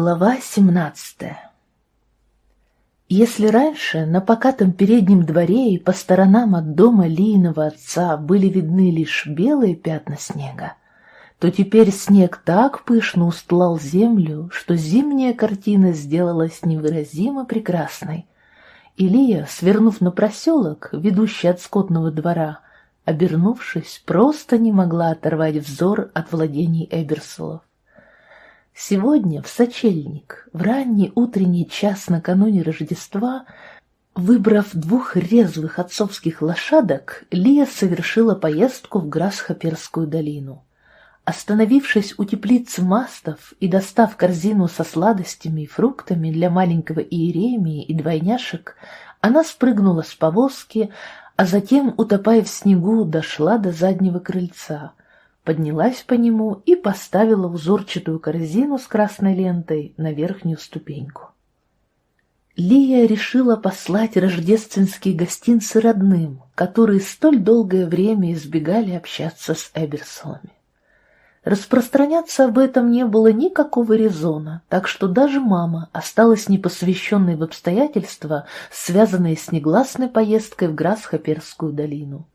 Глава 17 Если раньше на покатом переднем дворе и по сторонам от дома Лииного отца были видны лишь белые пятна снега, то теперь снег так пышно устлал землю, что зимняя картина сделалась невыразимо прекрасной. Илия, свернув на проселок, ведущий от скотного двора, обернувшись, просто не могла оторвать взор от владений Эберсолов. Сегодня, в сочельник, в ранний утренний час накануне Рождества, выбрав двух резвых отцовских лошадок, Лия совершила поездку в Грасхоперскую долину. Остановившись у теплицы мастов и достав корзину со сладостями и фруктами для маленького Иеремии и двойняшек, она спрыгнула с повозки, а затем, утопая в снегу, дошла до заднего крыльца — поднялась по нему и поставила узорчатую корзину с красной лентой на верхнюю ступеньку. Лия решила послать рождественские гостинцы родным, которые столь долгое время избегали общаться с Эберсонами. Распространяться об этом не было никакого резона, так что даже мама осталась непосвященной в обстоятельства, связанные с негласной поездкой в Грасхоперскую долину.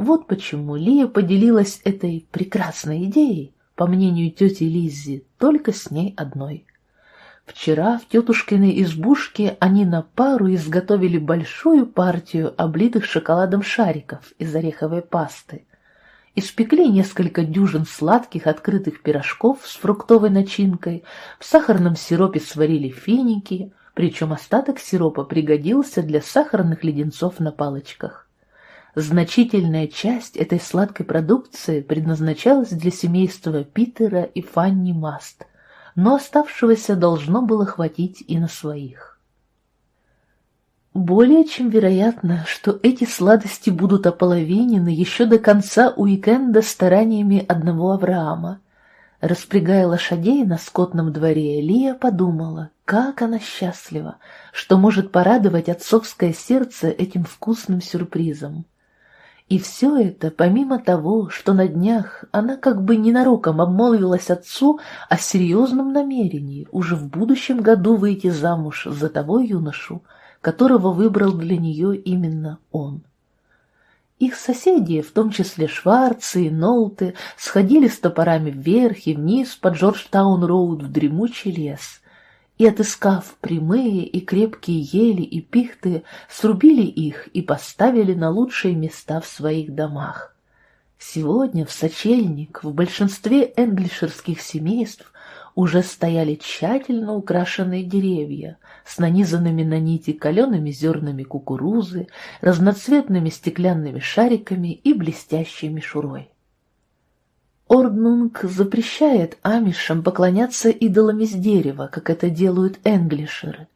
Вот почему Лия поделилась этой прекрасной идеей, по мнению тети Лиззи, только с ней одной. Вчера в тетушкиной избушке они на пару изготовили большую партию облитых шоколадом шариков из ореховой пасты. Испекли несколько дюжин сладких открытых пирожков с фруктовой начинкой, в сахарном сиропе сварили финики, причем остаток сиропа пригодился для сахарных леденцов на палочках. Значительная часть этой сладкой продукции предназначалась для семейства Питера и Фанни Маст, но оставшегося должно было хватить и на своих. Более чем вероятно, что эти сладости будут ополовинены еще до конца уикенда стараниями одного Авраама. Распрягая лошадей на скотном дворе, Лия подумала, как она счастлива, что может порадовать отцовское сердце этим вкусным сюрпризом. И все это помимо того, что на днях она как бы ненароком обмолвилась отцу о серьезном намерении уже в будущем году выйти замуж за того юношу, которого выбрал для нее именно он. Их соседи, в том числе Шварцы и Нолты, сходили с топорами вверх и вниз по Джорджтаун-роуд в дремучий лес, и, отыскав прямые и крепкие ели и пихты, срубили их и поставили на лучшие места в своих домах. Сегодня в сочельник в большинстве энглишерских семейств уже стояли тщательно украшенные деревья с нанизанными на нити калеными зернами кукурузы, разноцветными стеклянными шариками и блестящей мишурой. Орднунг запрещает амишам поклоняться идолам из дерева, как это делают энглишеры.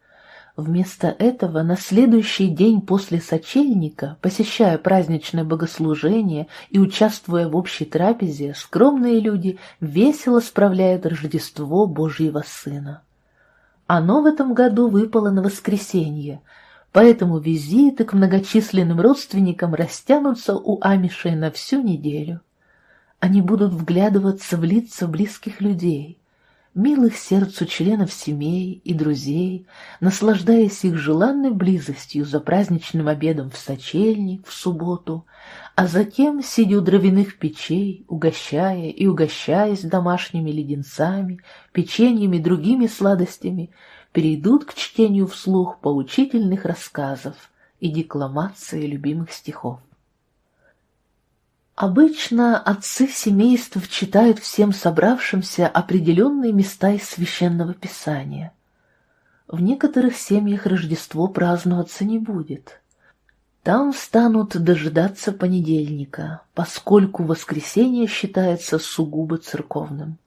Вместо этого на следующий день после сочельника, посещая праздничное богослужение и участвуя в общей трапезе, скромные люди весело справляют Рождество Божьего Сына. Оно в этом году выпало на воскресенье, поэтому визиты к многочисленным родственникам растянутся у амишей на всю неделю. Они будут вглядываться в лица близких людей, милых сердцу членов семей и друзей, наслаждаясь их желанной близостью за праздничным обедом в сочельник в субботу, а затем, сидя у дровяных печей, угощая и угощаясь домашними леденцами, печеньями и другими сладостями, перейдут к чтению вслух поучительных рассказов и декламации любимых стихов. Обычно отцы семейств читают всем собравшимся определенные места из священного писания. В некоторых семьях Рождество праздноваться не будет. Там станут дожидаться понедельника, поскольку воскресенье считается сугубо церковным.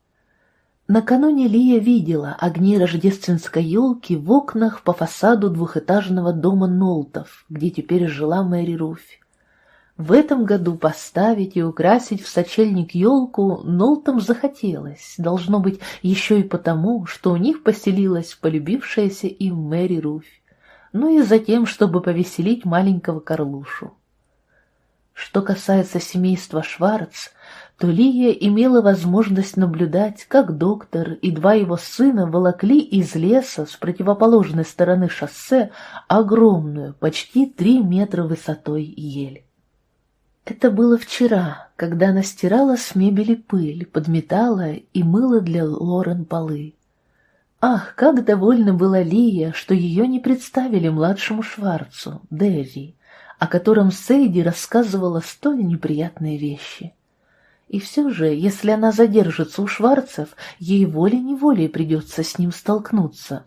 Накануне Лия видела огни рождественской елки в окнах по фасаду двухэтажного дома Нолтов, где теперь жила Мэри Руфь. В этом году поставить и украсить в сочельник елку Нолтам захотелось, должно быть, еще и потому, что у них поселилась полюбившаяся им Мэри Руфь, ну и затем, чтобы повеселить маленького Карлушу. Что касается семейства Шварц, то Лия имела возможность наблюдать, как доктор и два его сына волокли из леса с противоположной стороны шоссе огромную, почти три метра высотой ель. Это было вчера, когда она стирала с мебели пыль, подметала и мыла для Лорен полы. Ах, как довольна была Лия, что ее не представили младшему Шварцу, Дерри, о котором Сейди рассказывала столь неприятные вещи. И все же, если она задержится у Шварцев, ей волей-неволей придется с ним столкнуться.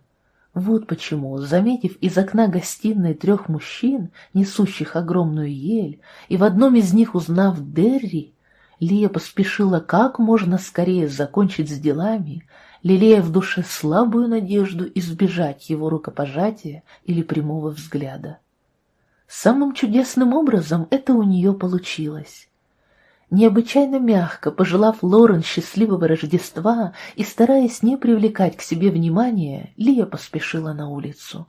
Вот почему, заметив из окна гостиной трех мужчин, несущих огромную ель, и в одном из них узнав Дерри, Лия поспешила как можно скорее закончить с делами, лелея в душе слабую надежду избежать его рукопожатия или прямого взгляда. Самым чудесным образом это у нее получилось. Необычайно мягко пожелав Лорен счастливого Рождества и стараясь не привлекать к себе внимания, Лия поспешила на улицу.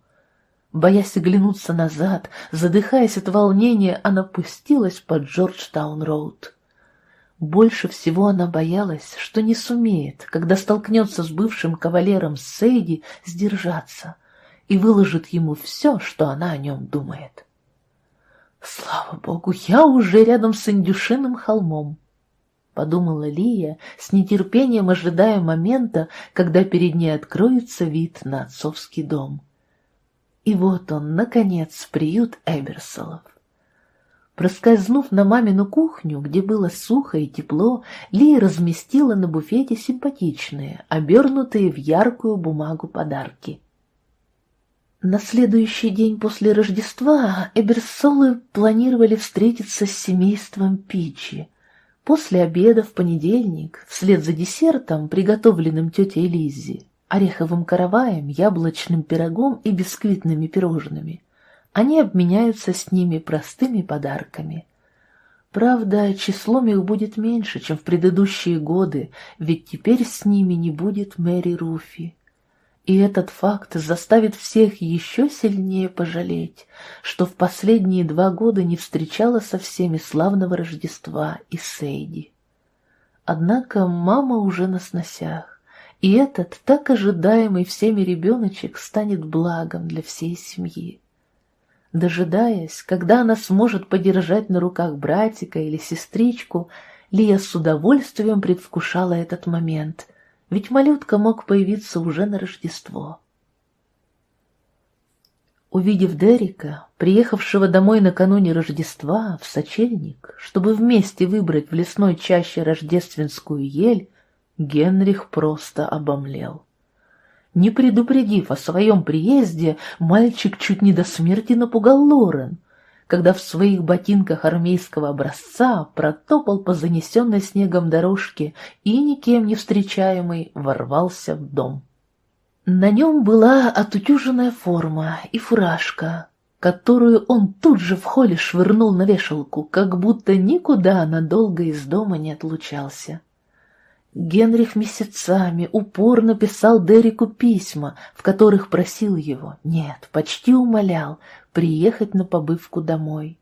Боясь оглянуться назад, задыхаясь от волнения, она пустилась по Джорджтаун-роуд. Больше всего она боялась, что не сумеет, когда столкнется с бывшим кавалером Сейди, сдержаться и выложит ему все, что она о нем думает. «Слава богу, я уже рядом с Индюшиным холмом», — подумала Лия, с нетерпением ожидая момента, когда перед ней откроется вид на отцовский дом. И вот он, наконец, приют Эберсолов. Проскользнув на мамину кухню, где было сухо и тепло, Лия разместила на буфете симпатичные, обернутые в яркую бумагу подарки. На следующий день после Рождества Эберсолы планировали встретиться с семейством Пичи. После обеда в понедельник, вслед за десертом, приготовленным тетей Лиззи, ореховым караваем, яблочным пирогом и бисквитными пирожными, они обменяются с ними простыми подарками. Правда, числом их будет меньше, чем в предыдущие годы, ведь теперь с ними не будет Мэри Руфи. И этот факт заставит всех еще сильнее пожалеть, что в последние два года не встречала со всеми славного Рождества и Сейди. Однако мама уже на сносях, и этот так ожидаемый всеми ребеночек станет благом для всей семьи. Дожидаясь, когда она сможет подержать на руках братика или сестричку, Лия с удовольствием предвкушала этот момент — ведь малютка мог появиться уже на Рождество. Увидев Дерека, приехавшего домой накануне Рождества в сочельник, чтобы вместе выбрать в лесной чаще рождественскую ель, Генрих просто обомлел. Не предупредив о своем приезде, мальчик чуть не до смерти напугал Лорен — когда в своих ботинках армейского образца протопал по занесенной снегом дорожке и, никем не встречаемый, ворвался в дом. На нем была отутюженная форма и фуражка, которую он тут же в холле швырнул на вешалку, как будто никуда надолго из дома не отлучался. Генрих месяцами упорно писал Дереку письма, в которых просил его, нет, почти умолял, приехать на побывку домой.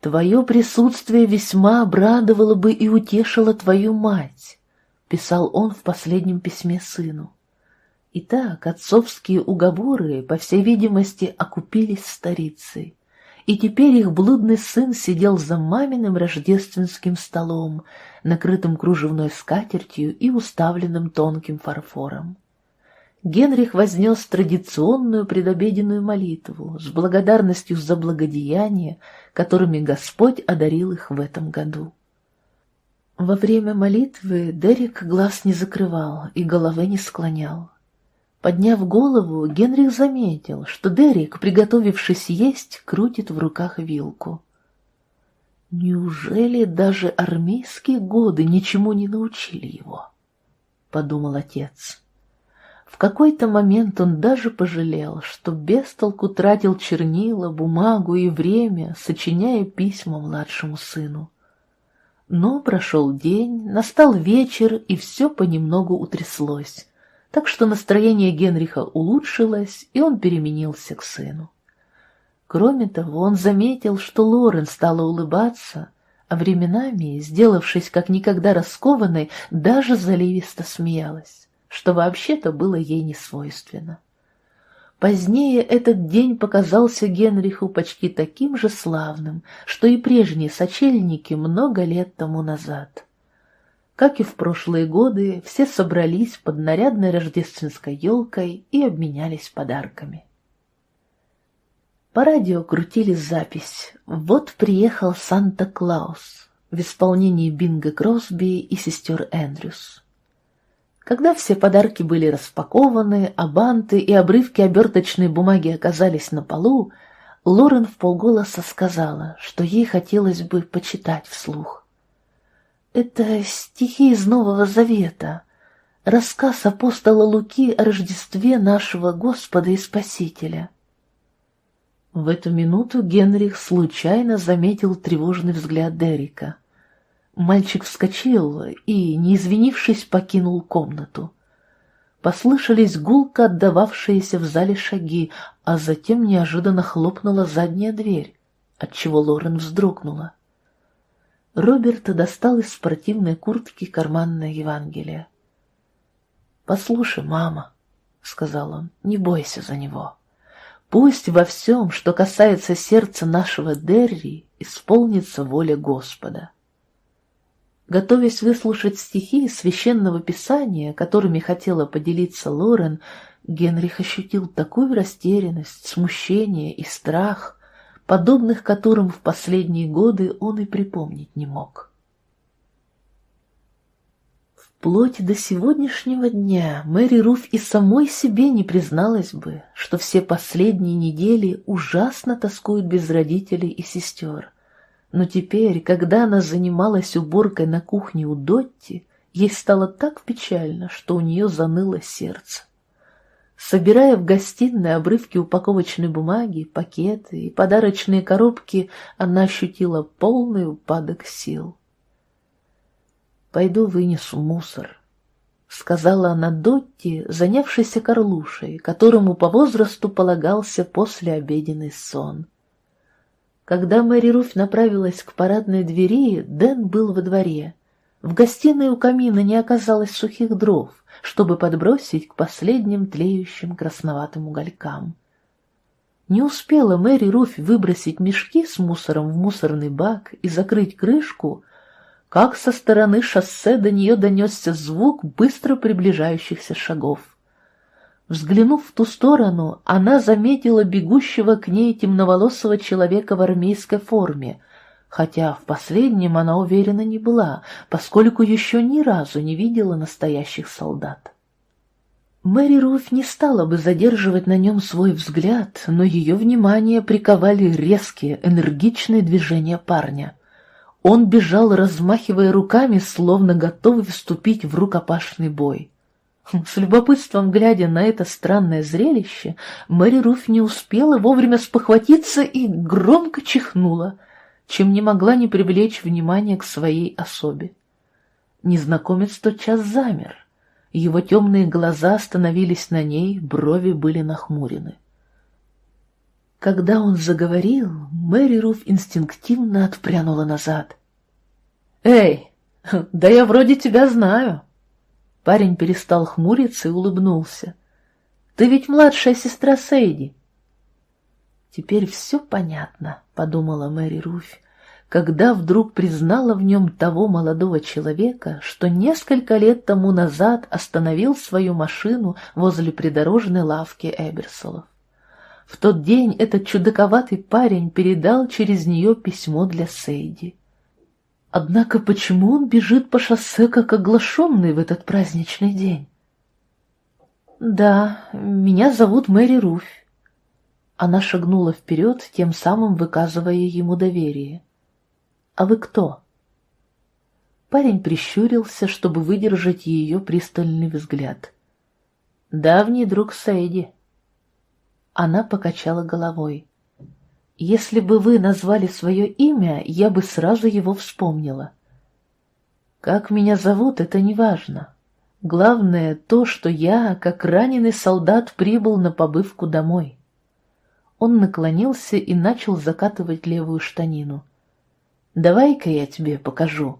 «Твое присутствие весьма обрадовало бы и утешило твою мать», — писал он в последнем письме сыну. Итак, отцовские уговоры, по всей видимости, окупились старицей и теперь их блудный сын сидел за маминым рождественским столом, накрытым кружевной скатертью и уставленным тонким фарфором. Генрих вознес традиционную предобеденную молитву с благодарностью за благодеяния, которыми Господь одарил их в этом году. Во время молитвы Дерек глаз не закрывал и головы не склонял. Подняв голову, Генрих заметил, что Дерек, приготовившись есть, крутит в руках вилку. «Неужели даже армейские годы ничему не научили его?» — подумал отец. В какой-то момент он даже пожалел, что без толку тратил чернила, бумагу и время, сочиняя письма младшему сыну. Но прошел день, настал вечер, и все понемногу утряслось так что настроение Генриха улучшилось, и он переменился к сыну. Кроме того, он заметил, что Лорен стала улыбаться, а временами, сделавшись как никогда раскованной, даже заливисто смеялась, что вообще-то было ей не свойственно. Позднее этот день показался Генриху почти таким же славным, что и прежние сочельники много лет тому назад. Как и в прошлые годы, все собрались под нарядной рождественской елкой и обменялись подарками. По радио крутили запись «Вот приехал Санта-Клаус» в исполнении Бинга Кросби и сестер Эндрюс. Когда все подарки были распакованы, а банты и обрывки оберточной бумаги оказались на полу, Лорен в полголоса сказала, что ей хотелось бы почитать вслух. «Это стихи из Нового Завета, рассказ апостола Луки о Рождестве нашего Господа и Спасителя». В эту минуту Генрих случайно заметил тревожный взгляд Дерека — Мальчик вскочил и, не извинившись, покинул комнату. Послышались гулко отдававшиеся в зале шаги, а затем неожиданно хлопнула задняя дверь, отчего Лорен вздрогнула. Роберт достал из спортивной куртки карманное Евангелие. «Послушай, мама», — сказал он, — «не бойся за него. Пусть во всем, что касается сердца нашего Дерри, исполнится воля Господа». Готовясь выслушать стихи священного писания, которыми хотела поделиться Лорен, Генрих ощутил такую растерянность, смущение и страх, подобных которым в последние годы он и припомнить не мог. Вплоть до сегодняшнего дня Мэри Руф и самой себе не призналась бы, что все последние недели ужасно тоскуют без родителей и сестер, но теперь, когда она занималась уборкой на кухне у Дотти, ей стало так печально, что у нее заныло сердце. Собирая в гостиной обрывки упаковочной бумаги, пакеты и подарочные коробки, она ощутила полный упадок сил. «Пойду вынесу мусор», — сказала она Дотти, занявшейся Карлушей, которому по возрасту полагался послеобеденный сон. Когда Мэри Руфь направилась к парадной двери, Дэн был во дворе. В гостиной у камина не оказалось сухих дров, чтобы подбросить к последним тлеющим красноватым уголькам. Не успела Мэри Руфь выбросить мешки с мусором в мусорный бак и закрыть крышку, как со стороны шоссе до нее донесся звук быстро приближающихся шагов. Взглянув в ту сторону, она заметила бегущего к ней темноволосого человека в армейской форме, хотя в последнем она уверена не была, поскольку еще ни разу не видела настоящих солдат. Мэри Руф не стала бы задерживать на нем свой взгляд, но ее внимание приковали резкие, энергичные движения парня. Он бежал, размахивая руками, словно готовый вступить в рукопашный бой. С любопытством глядя на это странное зрелище, Мэри Руф не успела вовремя спохватиться и громко чихнула, чем не могла не привлечь внимание к своей особе. Незнакомец тотчас замер. Его темные глаза остановились на ней, брови были нахмурены. Когда он заговорил, Мэри Руф инстинктивно отпрянула назад. «Эй, да я вроде тебя знаю!» Парень перестал хмуриться и улыбнулся. «Ты ведь младшая сестра Сейди!» «Теперь все понятно», — подумала Мэри Руфь, когда вдруг признала в нем того молодого человека, что несколько лет тому назад остановил свою машину возле придорожной лавки Эберсолов. В тот день этот чудаковатый парень передал через нее письмо для Сейди. Однако почему он бежит по шоссе как оглашенный в этот праздничный день? «Да, меня зовут Мэри Руфь». Она шагнула вперед, тем самым выказывая ему доверие. «А вы кто?» Парень прищурился, чтобы выдержать ее пристальный взгляд. «Давний друг Сейди». Она покачала головой. Если бы вы назвали свое имя, я бы сразу его вспомнила. Как меня зовут, это не важно. Главное то, что я, как раненый солдат, прибыл на побывку домой. Он наклонился и начал закатывать левую штанину. Давай-ка я тебе покажу».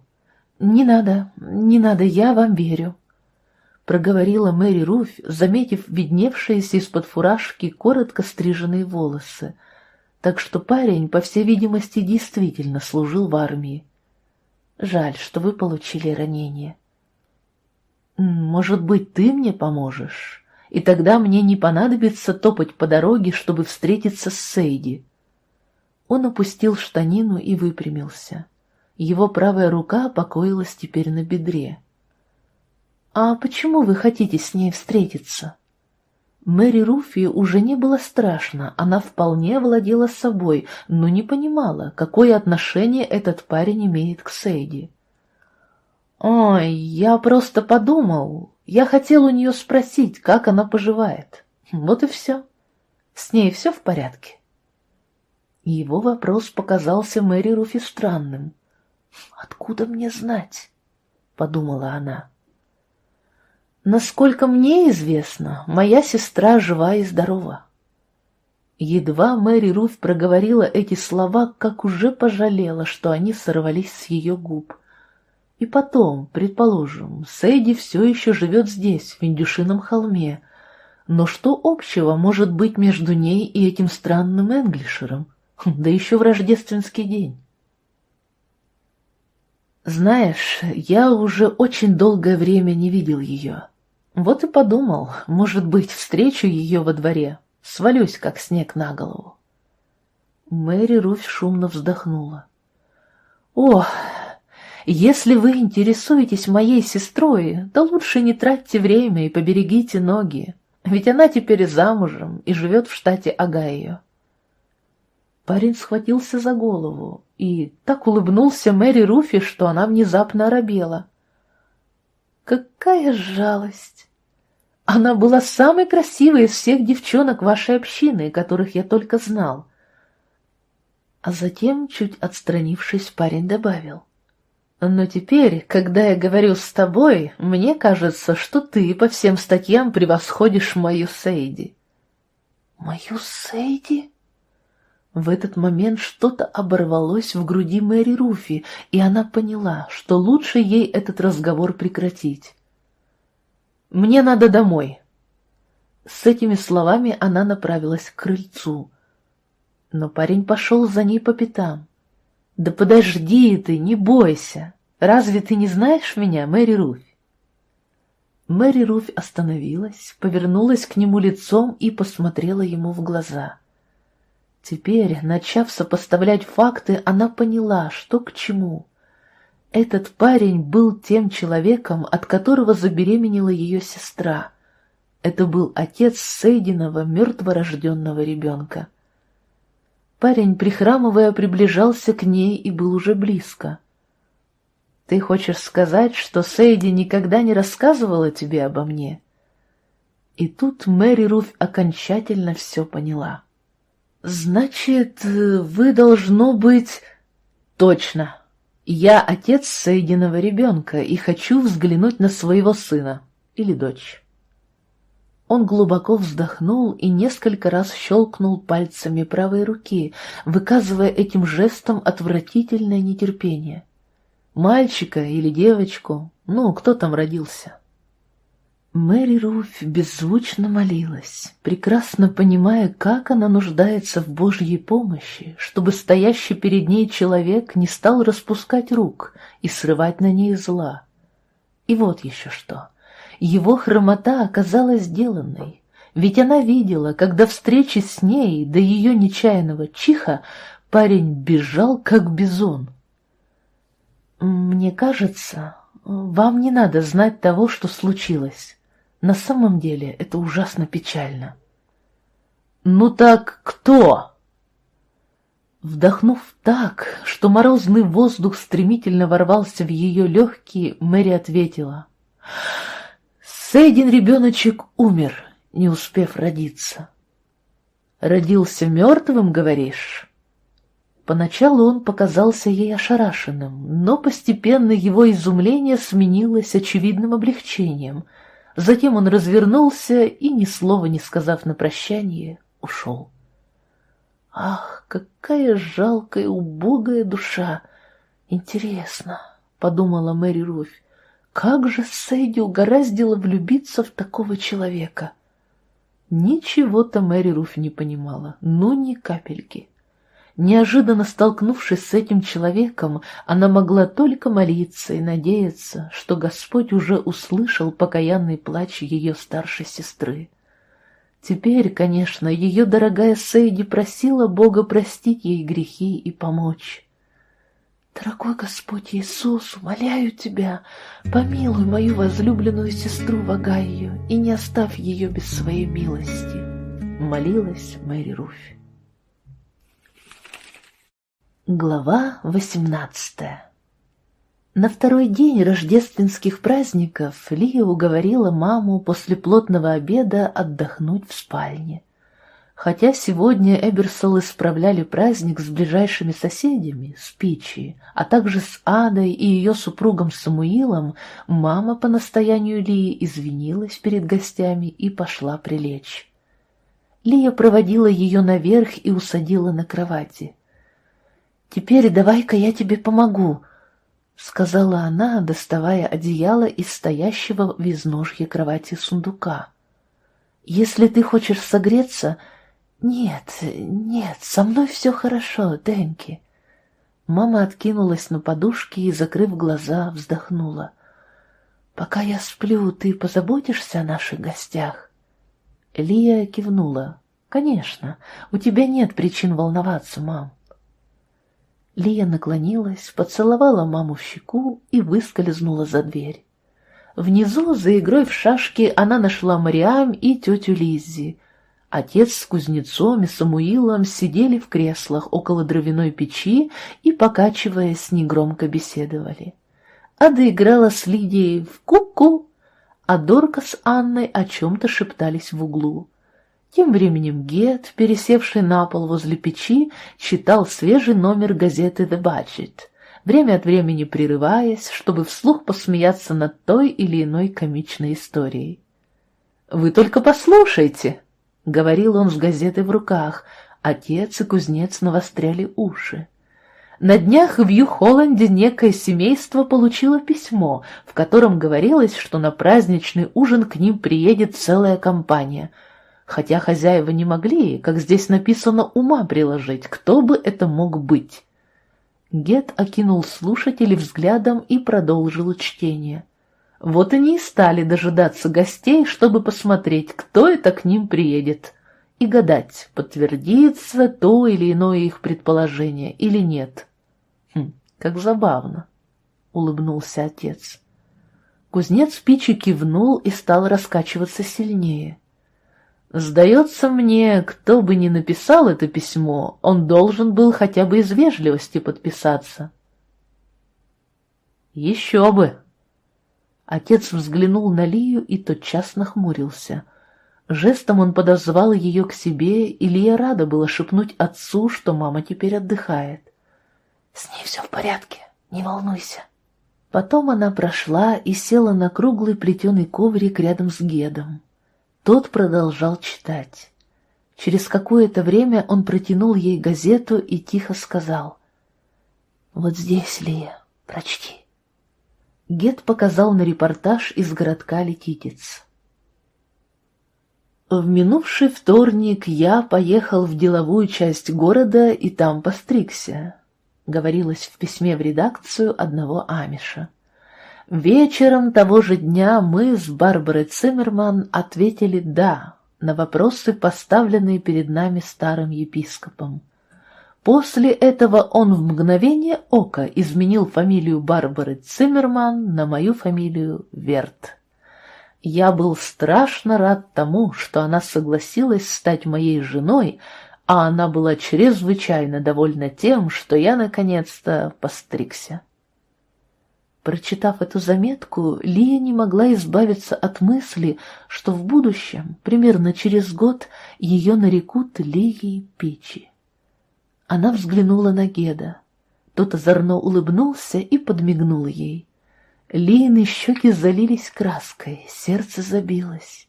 «Не надо, не надо, я вам верю», — проговорила Мэри Руфь, заметив видневшиеся из-под фуражки коротко стриженные волосы, так что парень, по всей видимости, действительно служил в армии. «Жаль, что вы получили ранение». «Может быть, ты мне поможешь, и тогда мне не понадобится топать по дороге, чтобы встретиться с Сейди». Он опустил штанину и выпрямился. Его правая рука покоилась теперь на бедре. «А почему вы хотите с ней встретиться?» Мэри Руфи уже не было страшно, она вполне владела собой, но не понимала, какое отношение этот парень имеет к Сейди. «Ой, я просто подумал, я хотел у нее спросить, как она поживает. Вот и все. С ней все в порядке?» Его вопрос показался Мэри Руфи странным. «Откуда мне знать?» — подумала она. «Насколько мне известно, моя сестра жива и здорова». Едва Мэри Руф проговорила эти слова, как уже пожалела, что они сорвались с ее губ. И потом, предположим, Сэйди все еще живет здесь, в Индюшином холме, но что общего может быть между ней и этим странным Энглишером, да еще в рождественский день? Знаешь, я уже очень долгое время не видел ее. Вот и подумал, может быть, встречу ее во дворе, свалюсь, как снег на голову. Мэри Руфь шумно вздохнула. «О, если вы интересуетесь моей сестрой, то лучше не тратьте время и поберегите ноги, ведь она теперь замужем и живет в штате Огайо. Парень схватился за голову и так улыбнулся Мэри Руфи, что она внезапно оробела. «Какая жалость! Она была самой красивой из всех девчонок вашей общины, которых я только знал». А затем, чуть отстранившись, парень добавил. «Но теперь, когда я говорю с тобой, мне кажется, что ты по всем статьям превосходишь мою Сейди». «Мою Сейди?» В этот момент что-то оборвалось в груди Мэри Руфи, и она поняла, что лучше ей этот разговор прекратить. «Мне надо домой». С этими словами она направилась к крыльцу. Но парень пошел за ней по пятам. «Да подожди ты, не бойся! Разве ты не знаешь меня, Мэри Руфь?» Мэри Руфь остановилась, повернулась к нему лицом и посмотрела ему в глаза. Теперь, начав сопоставлять факты, она поняла, что к чему. Этот парень был тем человеком, от которого забеременела ее сестра. Это был отец Сейдиного мертворожденного ребенка. Парень, прихрамывая, приближался к ней и был уже близко. «Ты хочешь сказать, что Сейди никогда не рассказывала тебе обо мне?» И тут Мэри Руф окончательно все поняла. «Значит, вы должно быть...» «Точно. Я отец Сейдиного ребенка и хочу взглянуть на своего сына или дочь». Он глубоко вздохнул и несколько раз щелкнул пальцами правой руки, выказывая этим жестом отвратительное нетерпение. Мальчика или девочку, ну, кто там родился? Мэри Руф беззвучно молилась, прекрасно понимая, как она нуждается в Божьей помощи, чтобы стоящий перед ней человек не стал распускать рук и срывать на ней зла. И вот еще что. Его хромота оказалась сделанной, ведь она видела, когда встречи с ней до ее нечаянного чиха парень бежал, как бизон. «Мне кажется, вам не надо знать того, что случилось». На самом деле это ужасно печально. «Ну так кто?» Вдохнув так, что морозный воздух стремительно ворвался в ее легкие, Мэри ответила. «Сейдин ребеночек умер, не успев родиться». «Родился мертвым, говоришь?» Поначалу он показался ей ошарашенным, но постепенно его изумление сменилось очевидным облегчением — Затем он развернулся и, ни слова не сказав на прощание, ушел. Ах, какая жалкая, убогая душа! Интересно, — подумала Мэри Руфь, — как же Сэйди угораздило влюбиться в такого человека? Ничего-то Мэри Руфь не понимала, ну ни капельки. Неожиданно столкнувшись с этим человеком, она могла только молиться и надеяться, что Господь уже услышал покаянный плач ее старшей сестры. Теперь, конечно, ее дорогая Сейди просила Бога простить ей грехи и помочь. «Дорогой Господь Иисус, умоляю Тебя, помилуй мою возлюбленную сестру Вагаю и не оставь ее без своей милости», — молилась Мэри Руфь. Глава восемнадцатая На второй день рождественских праздников Лия уговорила маму после плотного обеда отдохнуть в спальне. Хотя сегодня Эберсолы справляли праздник с ближайшими соседями, с Пичи, а также с Адой и ее супругом Самуилом, мама по настоянию Лии извинилась перед гостями и пошла прилечь. Лия проводила ее наверх и усадила на кровати. «Теперь давай-ка я тебе помогу», — сказала она, доставая одеяло из стоящего в изножье кровати сундука. «Если ты хочешь согреться...» «Нет, нет, со мной все хорошо, Дэнки». Мама откинулась на подушке и, закрыв глаза, вздохнула. «Пока я сплю, ты позаботишься о наших гостях?» Лия кивнула. «Конечно, у тебя нет причин волноваться, мам». Лия наклонилась, поцеловала маму в щеку и выскользнула за дверь. Внизу, за игрой в шашки, она нашла Мариам и тетю Лиззи. Отец с кузнецом и Самуилом сидели в креслах около дровяной печи и, покачиваясь, негромко беседовали. Ада играла с Лидией в ку-ку, а Дорка с Анной о чем-то шептались в углу. Тем временем Гет, пересевший на пол возле печи, читал свежий номер газеты «The Budget», время от времени прерываясь, чтобы вслух посмеяться над той или иной комичной историей. «Вы только послушайте!» — говорил он с газетой в руках. Отец и кузнец навостряли уши. На днях в Ю-Холланде некое семейство получило письмо, в котором говорилось, что на праздничный ужин к ним приедет целая компания — хотя хозяева не могли, как здесь написано, ума приложить, кто бы это мог быть. Гет окинул слушателей взглядом и продолжил чтение. Вот они и стали дожидаться гостей, чтобы посмотреть, кто это к ним приедет, и гадать, подтвердится то или иное их предположение или нет. Хм, как забавно, — улыбнулся отец. Кузнец Пичи кивнул и стал раскачиваться сильнее. Сдается мне, кто бы ни написал это письмо, он должен был хотя бы из вежливости подписаться. Еще бы! Отец взглянул на Лию и тотчас нахмурился. Жестом он подозвал ее к себе, и Лия рада была шепнуть отцу, что мама теперь отдыхает. «С ней все в порядке, не волнуйся». Потом она прошла и села на круглый плетеный коврик рядом с Гедом. Тот продолжал читать. Через какое-то время он протянул ей газету и тихо сказал. «Вот здесь, Лия, прочти». Гет показал на репортаж из городка Летитец. В минувший вторник я поехал в деловую часть города и там постригся, говорилось в письме в редакцию одного амиша. Вечером того же дня мы с Барбарой Циммерман ответили «да» на вопросы, поставленные перед нами старым епископом. После этого он в мгновение ока изменил фамилию Барбары Циммерман на мою фамилию Верт. Я был страшно рад тому, что она согласилась стать моей женой, а она была чрезвычайно довольна тем, что я наконец-то постригся. Прочитав эту заметку, Лия не могла избавиться от мысли, что в будущем, примерно через год, ее нарекут Лией Печи. Она взглянула на Геда. Тот озорно улыбнулся и подмигнул ей. Лиины щеки залились краской, сердце забилось.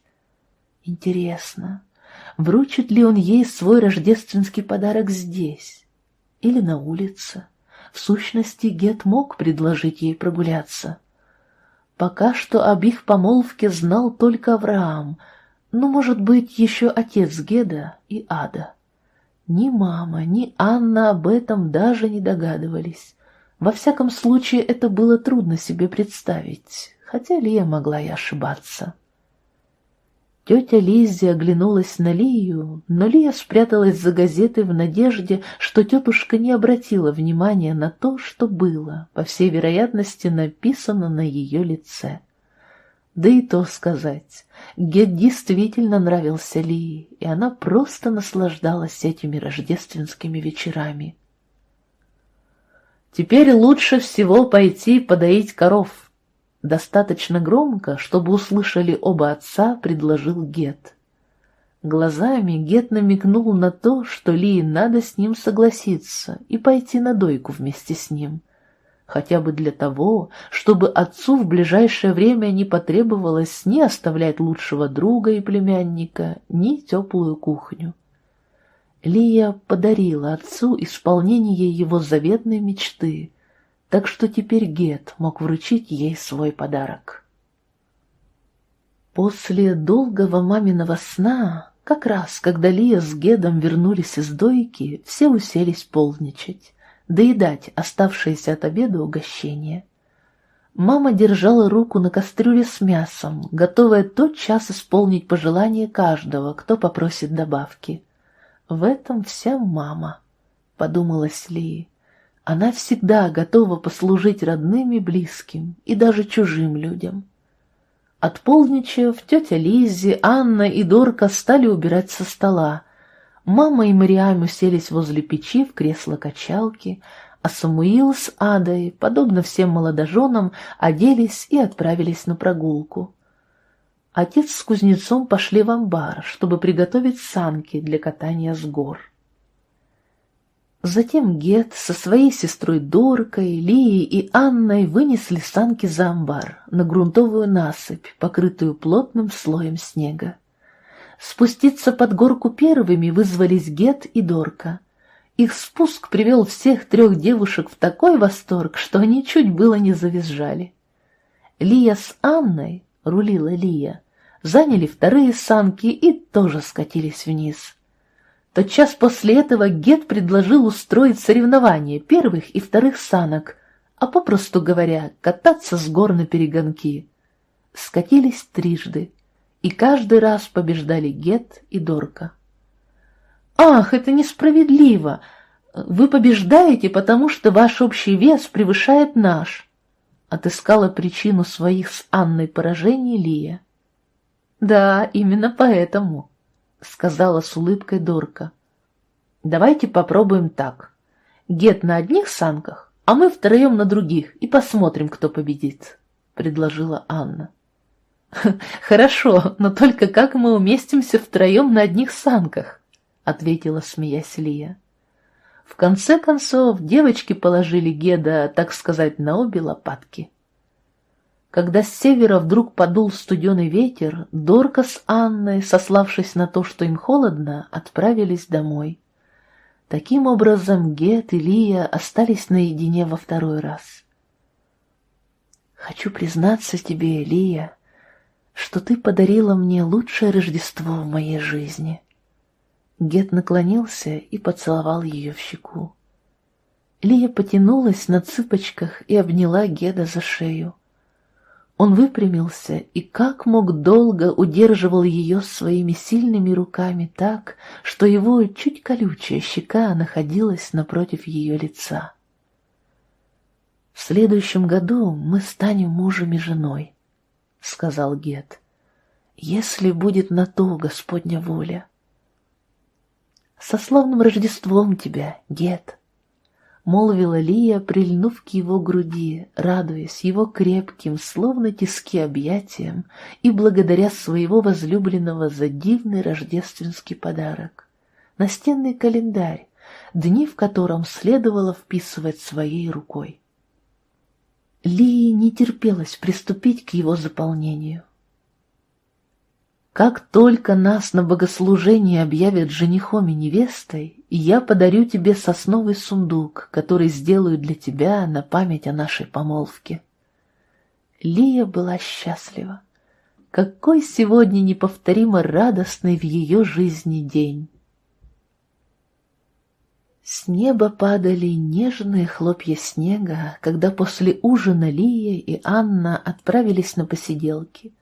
Интересно, вручит ли он ей свой рождественский подарок здесь или на улице? В сущности, Гет мог предложить ей прогуляться. Пока что об их помолвке знал только Авраам, но, может быть, еще отец Геда и Ада. Ни мама, ни Анна об этом даже не догадывались. Во всяком случае, это было трудно себе представить, хотя Лия могла и ошибаться. Тетя Лиззи оглянулась на Лию, но Лия спряталась за газетой в надежде, что тетушка не обратила внимания на то, что было, по всей вероятности, написано на ее лице. Да и то сказать, Гет действительно нравился Лии, и она просто наслаждалась этими рождественскими вечерами. «Теперь лучше всего пойти подоить коров», Достаточно громко, чтобы услышали оба отца, предложил Гет. Глазами Гет намекнул на то, что Ли надо с ним согласиться и пойти на дойку вместе с ним. Хотя бы для того, чтобы отцу в ближайшее время не потребовалось ни оставлять лучшего друга и племянника, ни теплую кухню. Лия подарила отцу исполнение его заветной мечты — так что теперь Гет мог вручить ей свой подарок. После долгого маминого сна, как раз когда Лия с Гедом вернулись из дойки, все уселись полничать, доедать оставшееся от обеда угощение. Мама держала руку на кастрюле с мясом, готовая тотчас исполнить пожелание каждого, кто попросит добавки. В этом вся мама, подумалась Лии. Она всегда готова послужить родным и близким, и даже чужим людям. От полничев тетя Лиззи, Анна и Дорка стали убирать со стола. Мама и Мариам уселись возле печи в кресло-качалки, а Самуил с Адой, подобно всем молодоженам, оделись и отправились на прогулку. Отец с кузнецом пошли в амбар, чтобы приготовить санки для катания с гор. Затем Гет со своей сестрой Доркой, Лией и Анной вынесли санки за амбар на грунтовую насыпь, покрытую плотным слоем снега. Спуститься под горку первыми вызвались Гет и Дорка. Их спуск привел всех трех девушек в такой восторг, что они чуть было не завизжали. Лия с Анной, рулила Лия, заняли вторые санки и тоже скатились вниз. Тотчас после этого Гет предложил устроить соревнования первых и вторых санок, а попросту говоря, кататься с гор на перегонки. Скатились трижды, и каждый раз побеждали Гет и Дорка. «Ах, это несправедливо! Вы побеждаете, потому что ваш общий вес превышает наш!» Отыскала причину своих с Анной поражений Лия. «Да, именно поэтому», — сказала с улыбкой Дорка. «Давайте попробуем так. Гет на одних санках, а мы втроем на других, и посмотрим, кто победит», — предложила Анна. «Хорошо, но только как мы уместимся втроем на одних санках?» — ответила, смеясь Лия. В конце концов, девочки положили Геда, так сказать, на обе лопатки. Когда с севера вдруг подул студеный ветер, Дорка с Анной, сославшись на то, что им холодно, отправились домой. Таким образом, Гет и Лия остались наедине во второй раз. «Хочу признаться тебе, Лия, что ты подарила мне лучшее Рождество в моей жизни». Гет наклонился и поцеловал ее в щеку. Лия потянулась на цыпочках и обняла Геда за шею. Он выпрямился и как мог долго удерживал ее своими сильными руками так, что его чуть колючая щека находилась напротив ее лица. «В следующем году мы станем мужем и женой», — сказал Гет, — «если будет на то Господня воля». «Со славным Рождеством тебя, Гет!» — молвила Лия, прильнув к его груди, радуясь его крепким, словно тиски объятиям, и благодаря своего возлюбленного за дивный рождественский подарок. Настенный календарь, дни в котором следовало вписывать своей рукой. Лии не терпелось приступить к его заполнению. Как только нас на богослужении объявят женихом и невестой, я подарю тебе сосновый сундук, который сделаю для тебя на память о нашей помолвке. Лия была счастлива. Какой сегодня неповторимо радостный в ее жизни день! С неба падали нежные хлопья снега, когда после ужина Лия и Анна отправились на посиделки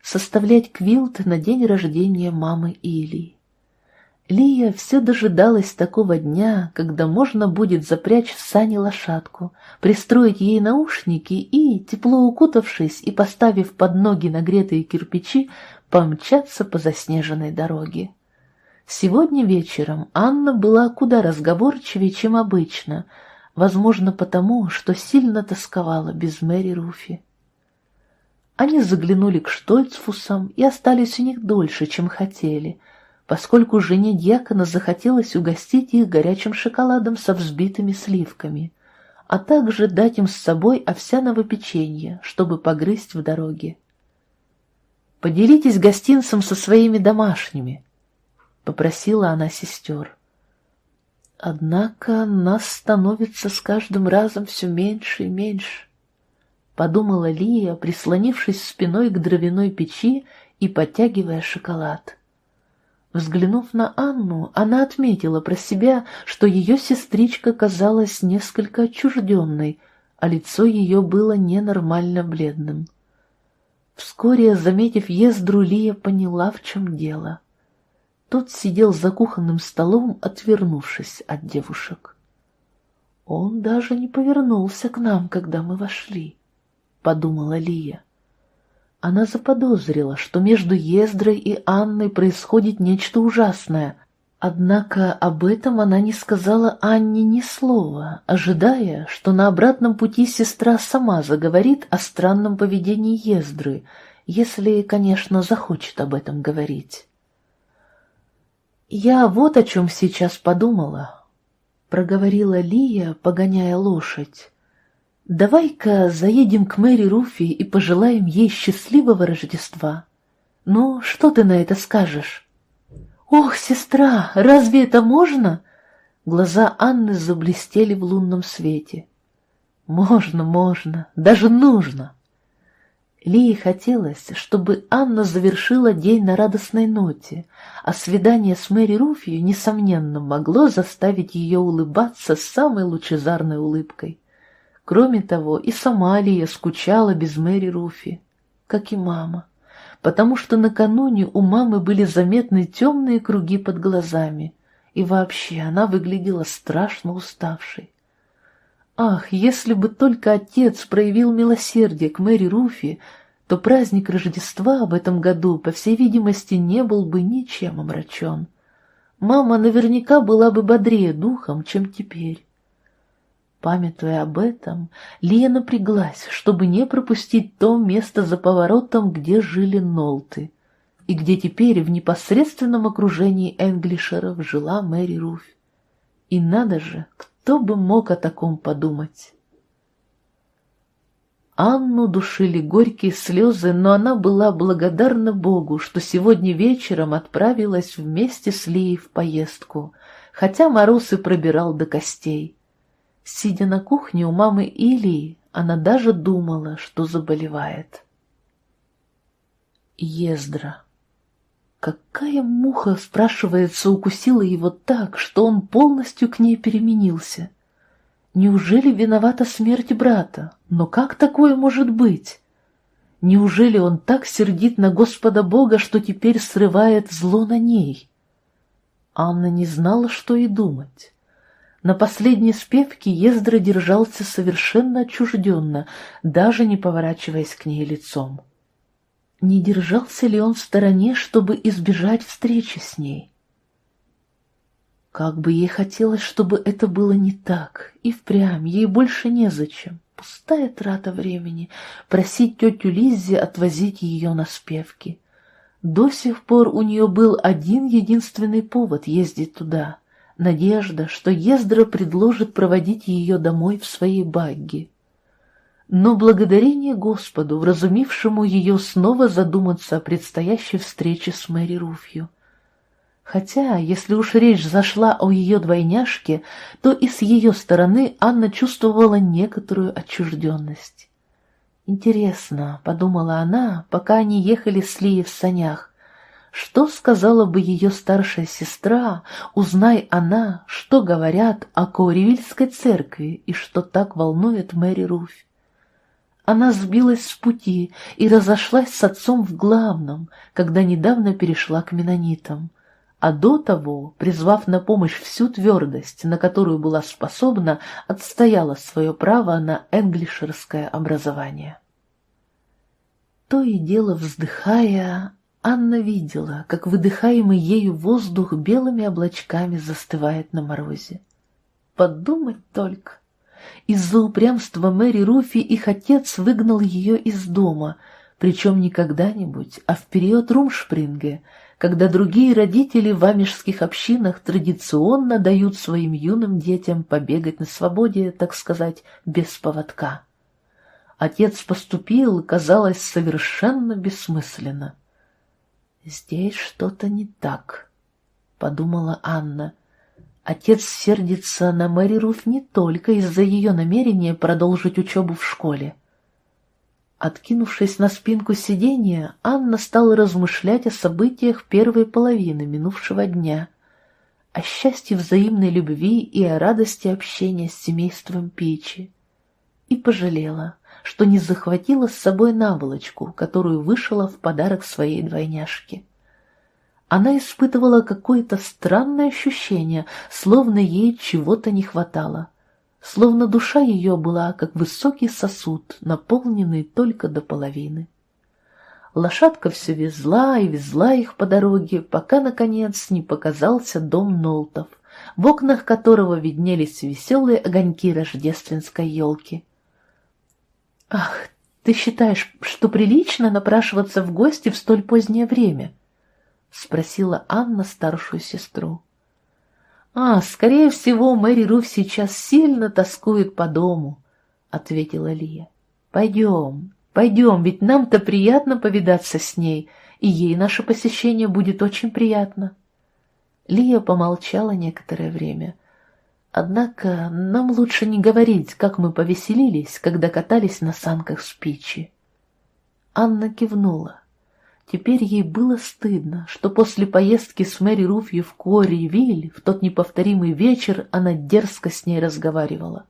составлять квилт на день рождения мамы Илии. Лия все дожидалась такого дня, когда можно будет запрячь в сани лошадку, пристроить ей наушники и, тепло укутавшись и поставив под ноги нагретые кирпичи, помчаться по заснеженной дороге. Сегодня вечером Анна была куда разговорчивее, чем обычно, возможно потому, что сильно тосковала без Мэри Руфи. Они заглянули к Штольцфусам и остались у них дольше, чем хотели — поскольку жене дьякона захотелось угостить их горячим шоколадом со взбитыми сливками, а также дать им с собой овсяного печенья, чтобы погрызть в дороге. «Поделитесь гостинцем со своими домашними», — попросила она сестер. «Однако нас становится с каждым разом все меньше и меньше», — подумала Лия, прислонившись спиной к дровяной печи и подтягивая шоколад. Взглянув на Анну, она отметила про себя, что ее сестричка казалась несколько отчужденной, а лицо ее было ненормально бледным. Вскоре, заметив Ездру, Лия поняла, в чем дело. Тот сидел за кухонным столом, отвернувшись от девушек. «Он даже не повернулся к нам, когда мы вошли», — подумала Лия. Она заподозрила, что между Ездрой и Анной происходит нечто ужасное, однако об этом она не сказала Анне ни слова, ожидая, что на обратном пути сестра сама заговорит о странном поведении Ездры, если, конечно, захочет об этом говорить. «Я вот о чем сейчас подумала», — проговорила Лия, погоняя лошадь. Давай-ка заедем к Мэри Руфи и пожелаем ей счастливого Рождества. Ну, что ты на это скажешь? Ох, сестра, разве это можно? Глаза Анны заблестели в лунном свете. Можно, можно, даже нужно. Лии хотелось, чтобы Анна завершила день на радостной ноте, а свидание с Мэри Руфью, несомненно, могло заставить ее улыбаться самой лучезарной улыбкой. Кроме того, и сама Лия скучала без Мэри Руфи, как и мама, потому что накануне у мамы были заметны темные круги под глазами, и вообще она выглядела страшно уставшей. Ах, если бы только отец проявил милосердие к Мэри Руфи, то праздник Рождества в этом году, по всей видимости, не был бы ничем омрачен. Мама наверняка была бы бодрее духом, чем теперь. Памятуя об этом, Лия напряглась, чтобы не пропустить то место за поворотом, где жили Нолты, и где теперь в непосредственном окружении Энглишеров жила Мэри Руф. И надо же, кто бы мог о таком подумать? Анну душили горькие слезы, но она была благодарна Богу, что сегодня вечером отправилась вместе с Лией в поездку, хотя мороз и пробирал до костей. Сидя на кухне у мамы Илии, она даже думала, что заболевает. Ездра. Какая муха, спрашивается, укусила его так, что он полностью к ней переменился? Неужели виновата смерть брата? Но как такое может быть? Неужели он так сердит на Господа Бога, что теперь срывает зло на ней? Анна не знала, что и думать. На последней спевке Ездра держался совершенно отчужденно, даже не поворачиваясь к ней лицом. Не держался ли он в стороне, чтобы избежать встречи с ней? Как бы ей хотелось, чтобы это было не так, и впрямь ей больше незачем. Пустая трата времени просить тетю Лиззи отвозить ее на спевки. До сих пор у нее был один единственный повод ездить туда — надежда, что Ездра предложит проводить ее домой в своей багги. Но благодарение Господу, вразумившему ее снова задуматься о предстоящей встрече с Мэри Руфью. Хотя, если уж речь зашла о ее двойняшке, то и с ее стороны Анна чувствовала некоторую отчужденность. «Интересно», — подумала она, пока они ехали с Лией в санях, что сказала бы ее старшая сестра, узнай она, что говорят о Кауревильской церкви и что так волнует Мэри Руфь. Она сбилась с пути и разошлась с отцом в главном, когда недавно перешла к менонитам, а до того, призвав на помощь всю твердость, на которую была способна, отстояла свое право на энглишерское образование. То и дело вздыхая, Анна видела, как выдыхаемый ею воздух белыми облачками застывает на морозе. Подумать только! Из-за упрямства Мэри Руфи их отец выгнал ее из дома, причем не когда-нибудь, а в период Румшпринге, когда другие родители в амежских общинах традиционно дают своим юным детям побегать на свободе, так сказать, без поводка. Отец поступил, казалось, совершенно бессмысленно. «Здесь что-то не так», — подумала Анна. Отец сердится на Мэри Руф не только из-за ее намерения продолжить учебу в школе. Откинувшись на спинку сиденья, Анна стала размышлять о событиях первой половины минувшего дня, о счастье взаимной любви и о радости общения с семейством Печи, и пожалела, что не захватила с собой наволочку, которую вышила в подарок своей двойняшке она испытывала какое-то странное ощущение, словно ей чего-то не хватало, словно душа ее была как высокий сосуд, наполненный только до половины. Лошадка все везла и везла их по дороге, пока, наконец, не показался дом Нолтов, в окнах которого виднелись веселые огоньки рождественской елки. «Ах, ты считаешь, что прилично напрашиваться в гости в столь позднее время?» — спросила Анна старшую сестру. «А, скорее всего, Мэри Руф сейчас сильно тоскует по дому», — ответила Лия. «Пойдем, пойдем, ведь нам-то приятно повидаться с ней, и ей наше посещение будет очень приятно». Лия помолчала некоторое время. «Однако нам лучше не говорить, как мы повеселились, когда катались на санках с Пичи». Анна кивнула. Теперь ей было стыдно, что после поездки с Мэри Руфью в Куори-Виль в тот неповторимый вечер она дерзко с ней разговаривала.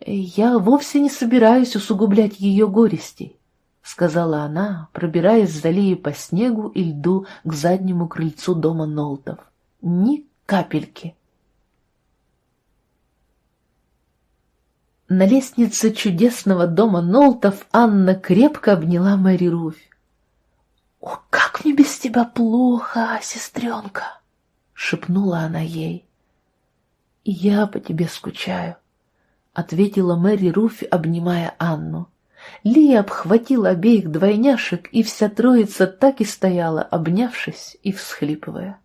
«Я вовсе не собираюсь усугублять ее горести», — сказала она, пробираясь за Лией по снегу и льду к заднему крыльцу дома Нолтов. «Ни капельки». На лестнице чудесного дома Нолтов Анна крепко обняла Мэри Руфь. «О, как мне без тебя плохо, сестренка!» — шепнула она ей. «Я по тебе скучаю», — ответила Мэри Руфь, обнимая Анну. Лия обхватила обеих двойняшек, и вся троица так и стояла, обнявшись и всхлипывая.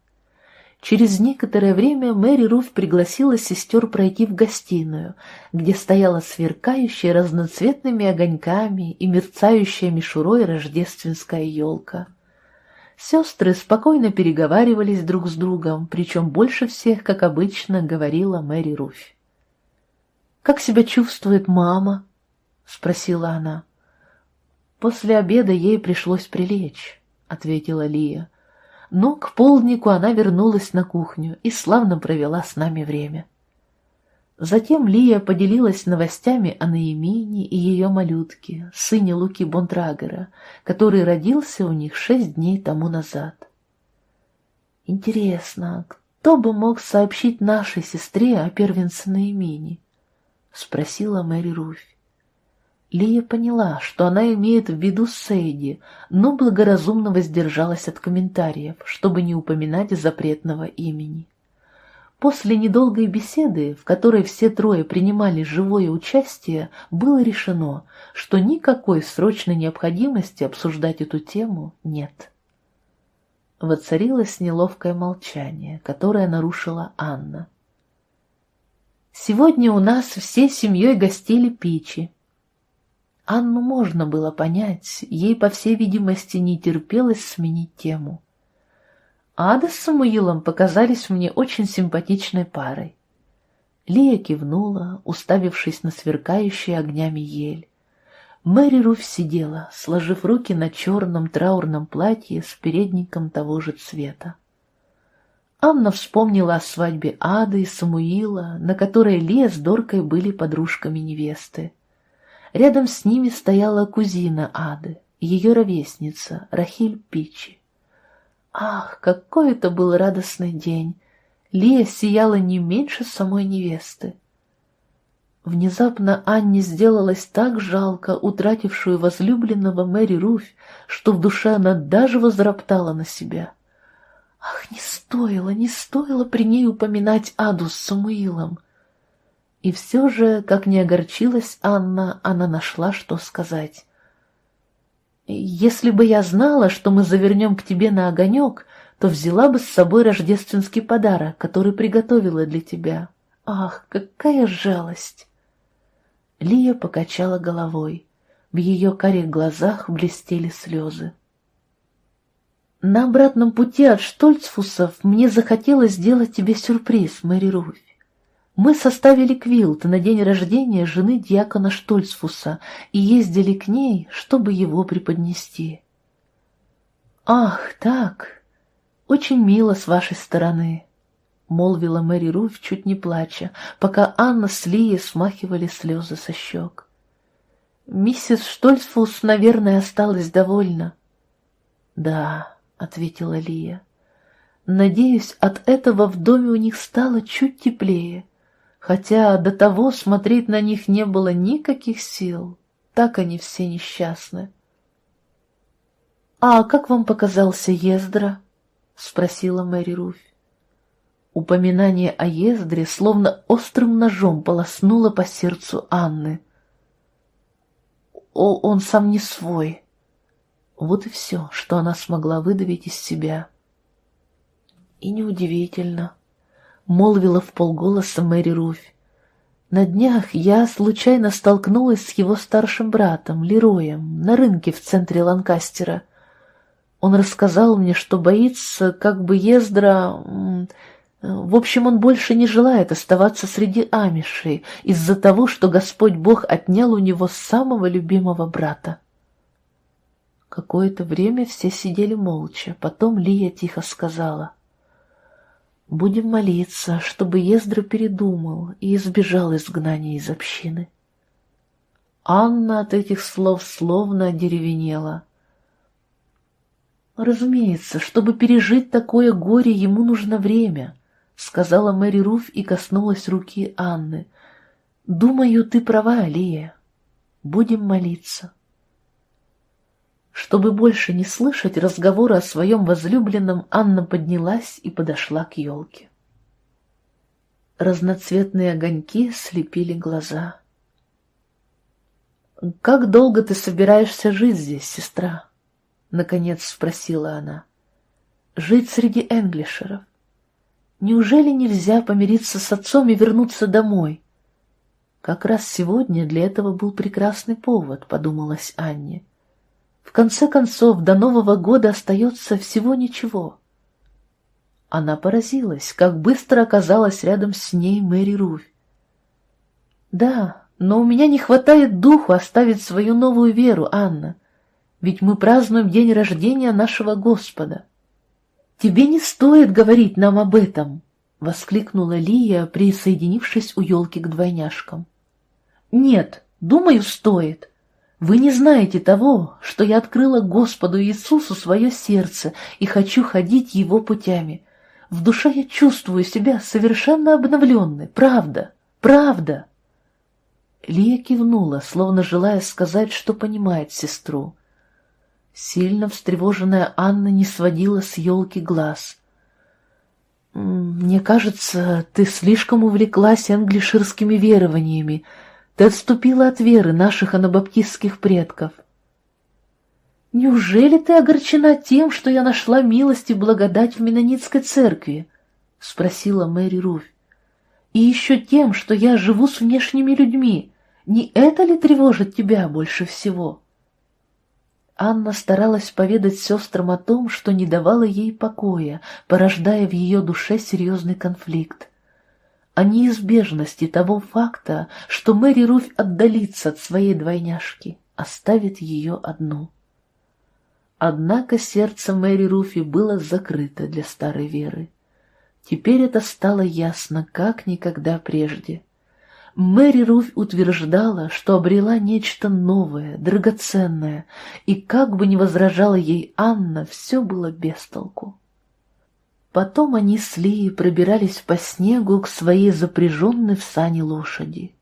Через некоторое время Мэри Руф пригласила сестер пройти в гостиную, где стояла сверкающая разноцветными огоньками и мерцающая мишурой рождественская елка. Сестры спокойно переговаривались друг с другом, причем больше всех, как обычно, говорила Мэри Руфь. «Как себя чувствует мама?» — спросила она. «После обеда ей пришлось прилечь», — ответила Лия но к полднику она вернулась на кухню и славно провела с нами время. Затем Лия поделилась новостями о Наимине и ее малютке, сыне Луки Бонтрагера, который родился у них шесть дней тому назад. «Интересно, кто бы мог сообщить нашей сестре о первенце Наимине?» — спросила Мэри Руфь. Лия поняла, что она имеет в виду Сейди, но благоразумно воздержалась от комментариев, чтобы не упоминать запретного имени. После недолгой беседы, в которой все трое принимали живое участие, было решено, что никакой срочной необходимости обсуждать эту тему нет. Воцарилось неловкое молчание, которое нарушила Анна. «Сегодня у нас всей семьей гостили Пичи, Анну можно было понять, ей, по всей видимости, не терпелось сменить тему. Ада с Самуилом показались мне очень симпатичной парой. Лия кивнула, уставившись на сверкающие огнями ель. Мэри Руф сидела, сложив руки на черном траурном платье с передником того же цвета. Анна вспомнила о свадьбе Ады и Самуила, на которой Лия с Доркой были подружками невесты. Рядом с ними стояла кузина Ады, ее ровесница, Рахиль Пичи. Ах, какой это был радостный день! Лия сияла не меньше самой невесты. Внезапно Анне сделалось так жалко утратившую возлюбленного Мэри Руфь, что в душе она даже возроптала на себя. Ах, не стоило, не стоило при ней упоминать Аду с Самуилом. И все же, как не огорчилась Анна, она нашла, что сказать. «Если бы я знала, что мы завернем к тебе на огонек, то взяла бы с собой рождественский подарок, который приготовила для тебя. Ах, какая жалость!» Лия покачала головой. В ее карих глазах блестели слезы. На обратном пути от Штольцфусов мне захотелось сделать тебе сюрприз, Мэри Руфь. Мы составили квилт на день рождения жены дьякона Штольцфуса и ездили к ней, чтобы его преподнести. «Ах, так! Очень мило с вашей стороны», — молвила Мэри Руф, чуть не плача, пока Анна с Лией смахивали слезы со щек. «Миссис Штольцфус, наверное, осталась довольна». «Да», — ответила Лия. «Надеюсь, от этого в доме у них стало чуть теплее» хотя до того смотреть на них не было никаких сил. Так они все несчастны. «А как вам показался Ездра?» — спросила Мэри Руфь. Упоминание о Ездре словно острым ножом полоснуло по сердцу Анны. О, он сам не свой. Вот и все, что она смогла выдавить из себя. И неудивительно. — молвила в полголоса Мэри Руфь. «На днях я случайно столкнулась с его старшим братом, Лероем, на рынке в центре Ланкастера. Он рассказал мне, что боится, как бы Ездра... В общем, он больше не желает оставаться среди амишей из-за того, что Господь Бог отнял у него самого любимого брата». Какое-то время все сидели молча, потом Лия тихо сказала — Будем молиться, чтобы Ездра передумал и избежал изгнания из общины. Анна от этих слов словно одеревенела. «Разумеется, чтобы пережить такое горе, ему нужно время», — сказала Мэри Руф и коснулась руки Анны. «Думаю, ты права, Алия. Будем молиться». Чтобы больше не слышать разговора о своем возлюбленном, Анна поднялась и подошла к елке. Разноцветные огоньки слепили глаза. «Как долго ты собираешься жить здесь, сестра?» — наконец спросила она. «Жить среди энглишеров? Неужели нельзя помириться с отцом и вернуться домой?» «Как раз сегодня для этого был прекрасный повод», — подумалась Анне. В конце концов, до Нового года остается всего ничего. Она поразилась, как быстро оказалась рядом с ней Мэри Руфь. «Да, но у меня не хватает духу оставить свою новую веру, Анна, ведь мы празднуем день рождения нашего Господа». «Тебе не стоит говорить нам об этом!» — воскликнула Лия, присоединившись у елки к двойняшкам. «Нет, думаю, стоит. Вы не знаете того, что я открыла Господу Иисусу свое сердце и хочу ходить Его путями. В душе я чувствую себя совершенно обновленной. Правда, правда. Лия кивнула, словно желая сказать, что понимает сестру. Сильно встревоженная Анна не сводила с елки глаз. «Мне кажется, ты слишком увлеклась англиширскими верованиями», ты отступила от веры наших анабаптистских предков. Неужели ты огорчена тем, что я нашла милость и благодать в Менонитской церкви? — спросила Мэри Руфь. И еще тем, что я живу с внешними людьми, Не это ли тревожит тебя больше всего?» Анна старалась поведать сестрам о том, что не давало ей покоя, порождая в ее душе серьезный конфликт. О неизбежности того факта, что Мэри Руфь отдалится от своей двойняшки, оставит ее одну. Однако сердце Мэри Руфи было закрыто для старой веры. Теперь это стало ясно, как никогда прежде. Мэри Руфь утверждала, что обрела нечто новое, драгоценное, и как бы ни возражала ей Анна, все было без толку. Потом они с Лией пробирались по снегу к своей запряженной в сани лошади.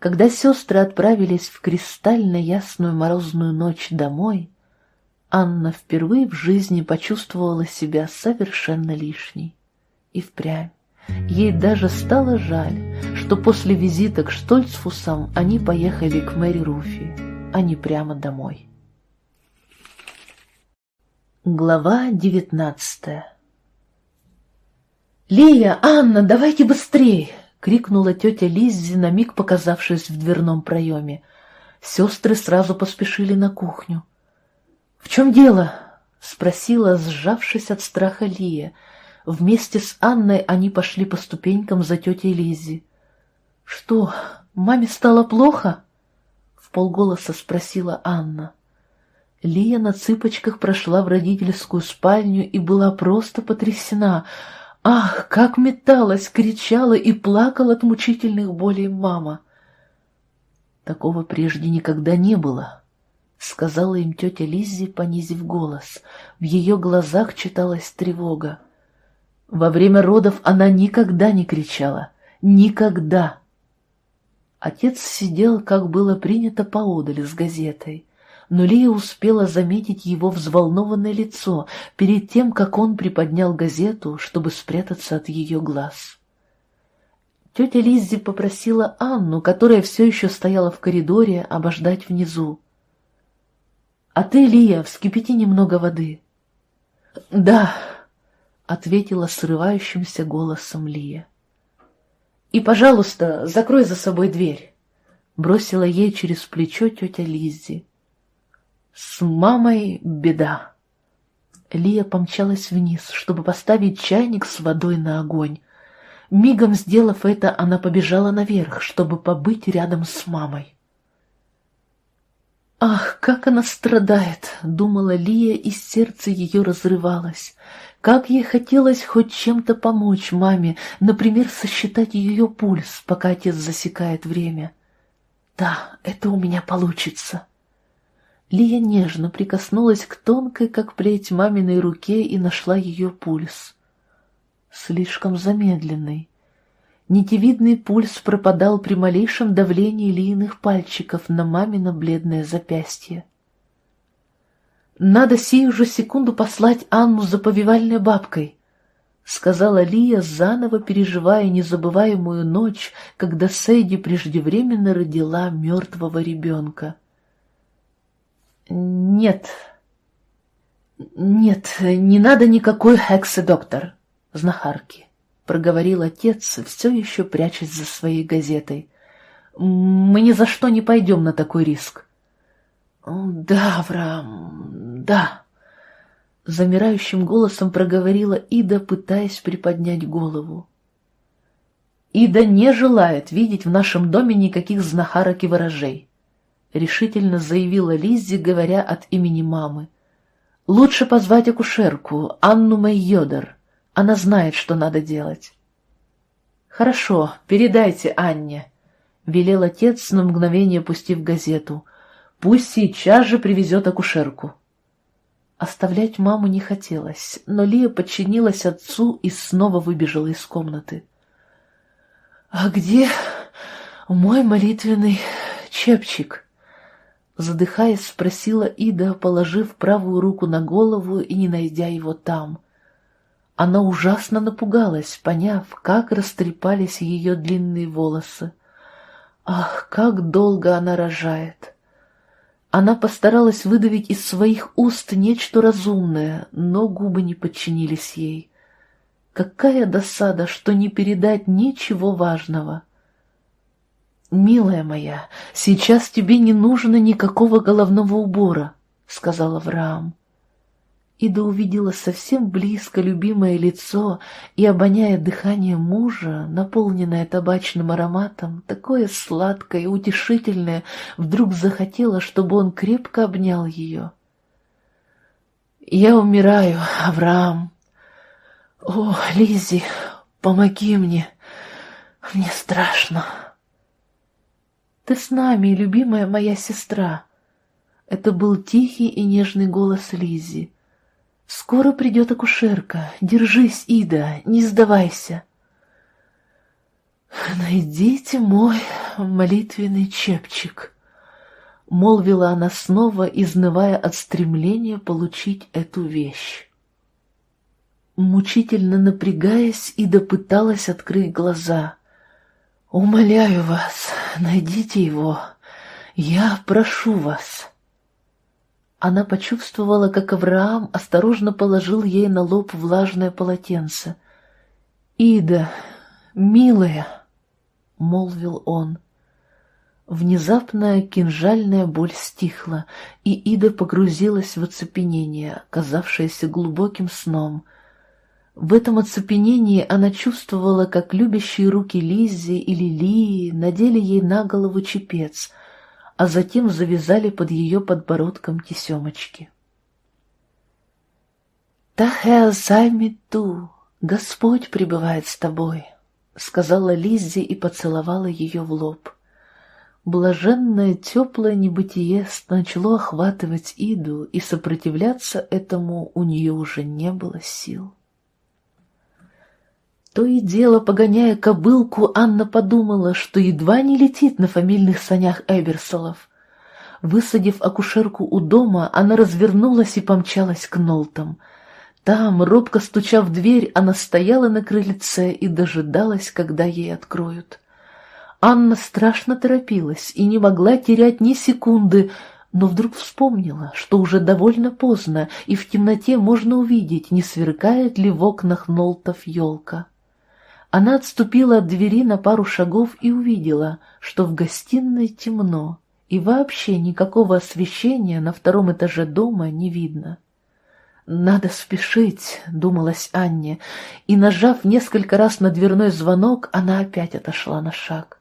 Когда сестры отправились в кристально ясную морозную ночь домой, Анна впервые в жизни почувствовала себя совершенно лишней. И впрямь. Ей даже стало жаль, что после визита к Штольцфусам они поехали к Мэри Руфи, а не прямо домой. Глава девятнадцатая «Лия, Анна, давайте быстрее!» — крикнула тетя Лиззи, на миг показавшись в дверном проеме. Сестры сразу поспешили на кухню. «В чем дело?» — спросила, сжавшись от страха Лия — Вместе с Анной они пошли по ступенькам за тетей Лиззи. «Что, маме стало плохо?» — в полголоса спросила Анна. Лия на цыпочках прошла в родительскую спальню и была просто потрясена. Ах, как металась, кричала и плакала от мучительных болей мама. Такого прежде никогда не было, — сказала им тетя Лиззи, понизив голос. В ее глазах читалась тревога. Во время родов она никогда не кричала. Никогда. Отец сидел, как было принято поодаль с газетой, но Лия успела заметить его взволнованное лицо перед тем, как он приподнял газету, чтобы спрятаться от ее глаз. Тетя Лиззи попросила Анну, которая все еще стояла в коридоре, обождать внизу. «А ты, Лия, вскипяти немного воды». «Да», ответила срывающимся голосом Лия. «И, пожалуйста, закрой за собой дверь», — бросила ей через плечо тетя Лиззи. «С мамой беда». Лия помчалась вниз, чтобы поставить чайник с водой на огонь. Мигом сделав это, она побежала наверх, чтобы побыть рядом с мамой. «Ах, как она страдает!» — думала Лия, и сердце ее разрывалось. Как ей хотелось хоть чем-то помочь маме, например, сосчитать ее пульс, пока отец засекает время. Да, это у меня получится. Лия нежно прикоснулась к тонкой, как плеть, маминой руке и нашла ее пульс. Слишком замедленный. Нитевидный пульс пропадал при малейшем давлении Лииных пальчиков на мамино бледное запястье. «Надо сию же секунду послать Анну за повивальной бабкой», — сказала Лия, заново переживая незабываемую ночь, когда Сэйди преждевременно родила мертвого ребенка. «Нет, нет, не надо никакой хексы, доктор, знахарки», — проговорил отец, все еще прячась за своей газетой. «Мы ни за что не пойдем на такой риск». «Да, Авраам, да», — замирающим голосом проговорила Ида, пытаясь приподнять голову. «Ида не желает видеть в нашем доме никаких знахарок и ворожей», — решительно заявила Лиззи, говоря от имени мамы. «Лучше позвать акушерку, Анну Маййодер. Она знает, что надо делать». «Хорошо, передайте Анне», — велел отец, на мгновение пустив газету — Пусть сейчас же привезет акушерку. Оставлять маму не хотелось, но Лия подчинилась отцу и снова выбежала из комнаты. «А где мой молитвенный чепчик?» Задыхаясь, спросила Ида, положив правую руку на голову и не найдя его там. Она ужасно напугалась, поняв, как растрепались ее длинные волосы. Ах, как долго она рожает! Она постаралась выдавить из своих уст нечто разумное, но губы не подчинились ей. Какая досада, что не передать ничего важного. «Милая моя, сейчас тебе не нужно никакого головного убора», — сказал Авраам. Ида увидела совсем близко любимое лицо и, обоняя дыхание мужа, наполненное табачным ароматом, такое сладкое и утешительное, вдруг захотела, чтобы он крепко обнял ее. «Я умираю, Авраам. О, Лиззи, помоги мне, мне страшно». «Ты с нами, любимая моя сестра». Это был тихий и нежный голос Лиззи. «Скоро придет акушерка. Держись, Ида, не сдавайся». «Найдите мой молитвенный чепчик», — молвила она снова, изнывая от стремления получить эту вещь. Мучительно напрягаясь, Ида пыталась открыть глаза. «Умоляю вас, найдите его. Я прошу вас». Она почувствовала, как Авраам осторожно положил ей на лоб влажное полотенце. «Ида, милая!» — молвил он. Внезапная кинжальная боль стихла, и Ида погрузилась в оцепенение, казавшееся глубоким сном. В этом оцепенении она чувствовала, как любящие руки Лиззи или Лии надели ей на голову чепец — а затем завязали под ее подбородком тесемочки. «Тахеа ту, Господь пребывает с тобой», — сказала Лиззи и поцеловала ее в лоб. Блаженное теплое небытие начало охватывать Иду, и сопротивляться этому у нее уже не было сил. То и дело, погоняя кобылку, Анна подумала, что едва не летит на фамильных санях Эберсолов. Высадив акушерку у дома, она развернулась и помчалась к Нолтам. Там, робко стуча в дверь, она стояла на крыльце и дожидалась, когда ей откроют. Анна страшно торопилась и не могла терять ни секунды, но вдруг вспомнила, что уже довольно поздно, и в темноте можно увидеть, не сверкает ли в окнах Нолтов елка. Она отступила от двери на пару шагов и увидела, что в гостиной темно, и вообще никакого освещения на втором этаже дома не видно. «Надо спешить», — думалась Анне, и, нажав несколько раз на дверной звонок, она опять отошла на шаг.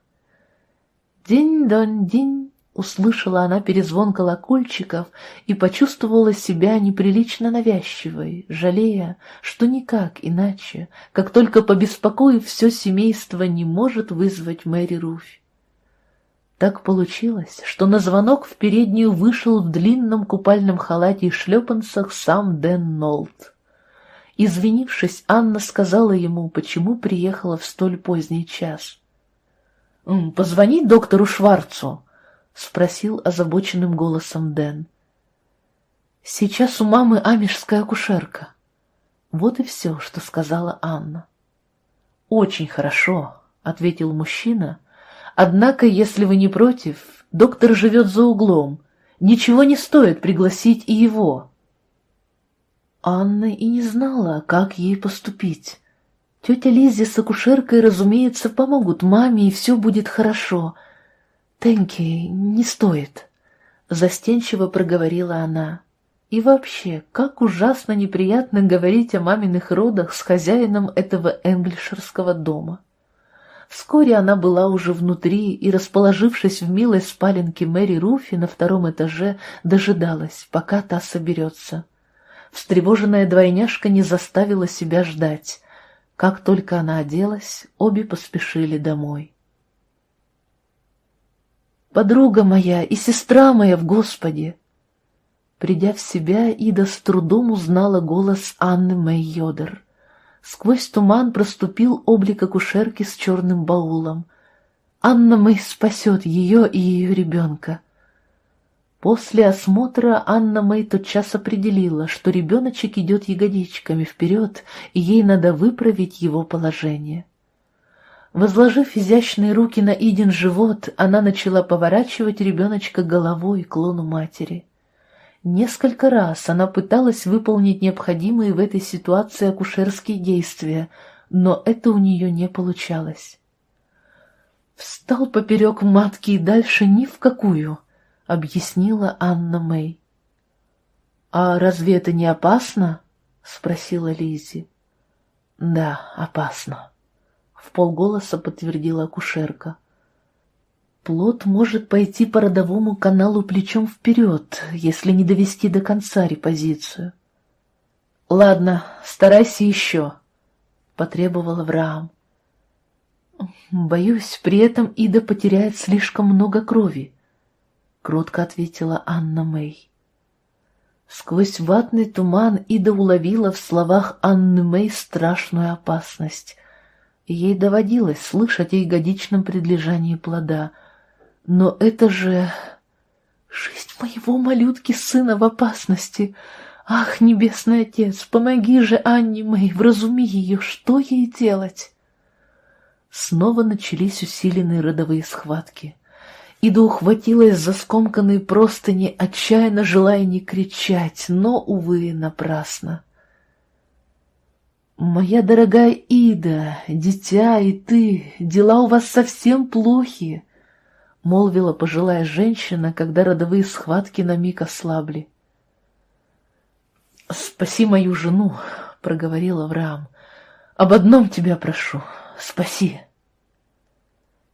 «Динь-донь-динь», Услышала она перезвон колокольчиков и почувствовала себя неприлично навязчивой, жалея, что никак иначе, как только побеспокоив все семейство, не может вызвать Мэри Руфь. Так получилось, что на звонок в переднюю вышел в длинном купальном халате и шлепанцах сам Дэн Нолт. Извинившись, Анна сказала ему, почему приехала в столь поздний час. «Позвони доктору Шварцу», — спросил озабоченным голосом Дэн. «Сейчас у мамы амишская акушерка». Вот и все, что сказала Анна. «Очень хорошо», — ответил мужчина. «Однако, если вы не против, доктор живет за углом. Ничего не стоит пригласить и его». Анна и не знала, как ей поступить. Тетя Лиззи с акушеркой, разумеется, помогут маме, и все будет хорошо — «Тенки, не стоит», — застенчиво проговорила она. «И вообще, как ужасно неприятно говорить о маминых родах с хозяином этого энглишерского дома». Вскоре она была уже внутри и, расположившись в милой спаленке Мэри Руфи на втором этаже, дожидалась, пока та соберется. Встревоженная двойняшка не заставила себя ждать. Как только она оделась, обе поспешили домой подруга моя и сестра моя в Господе!» Придя в себя, Ида с трудом узнала голос Анны Мэй Йодер. Сквозь туман проступил облик акушерки с черным баулом. Анна Мэй спасет ее и ее ребенка. После осмотра Анна Мэй тотчас определила, что ребеночек идет ягодичками вперед, и ей надо выправить его положение. Возложив изящные руки на Идин живот, она начала поворачивать ребеночка головой к лону матери. Несколько раз она пыталась выполнить необходимые в этой ситуации акушерские действия, но это у нее не получалось. Встал поперек матки и дальше ни в какую, объяснила Анна Мэй. А разве это не опасно? спросила Лизи. Да, опасно, в полголоса подтвердила акушерка. Плод может пойти по родовому каналу плечом вперед, если не довести до конца репозицию. «Ладно, старайся еще», — потребовал Авраам. «Боюсь, при этом Ида потеряет слишком много крови», — кротко ответила Анна Мэй. Сквозь ватный туман Ида уловила в словах Анны Мэй страшную опасность. Ей доводилось слышать о ягодичном предлежании плода — но это же... Жизнь моего малютки сына в опасности. Ах, небесный отец, помоги же Анне Мэй, вразуми ее, что ей делать? Снова начались усиленные родовые схватки. Ида ухватилась за скомканные простыни, отчаянно желая не кричать, но, увы, напрасно. «Моя дорогая Ида, дитя и ты, дела у вас совсем плохи молвила пожилая женщина, когда родовые схватки на миг ослабли. «Спаси мою жену», — проговорил Авраам. «Об одном тебя прошу, спаси».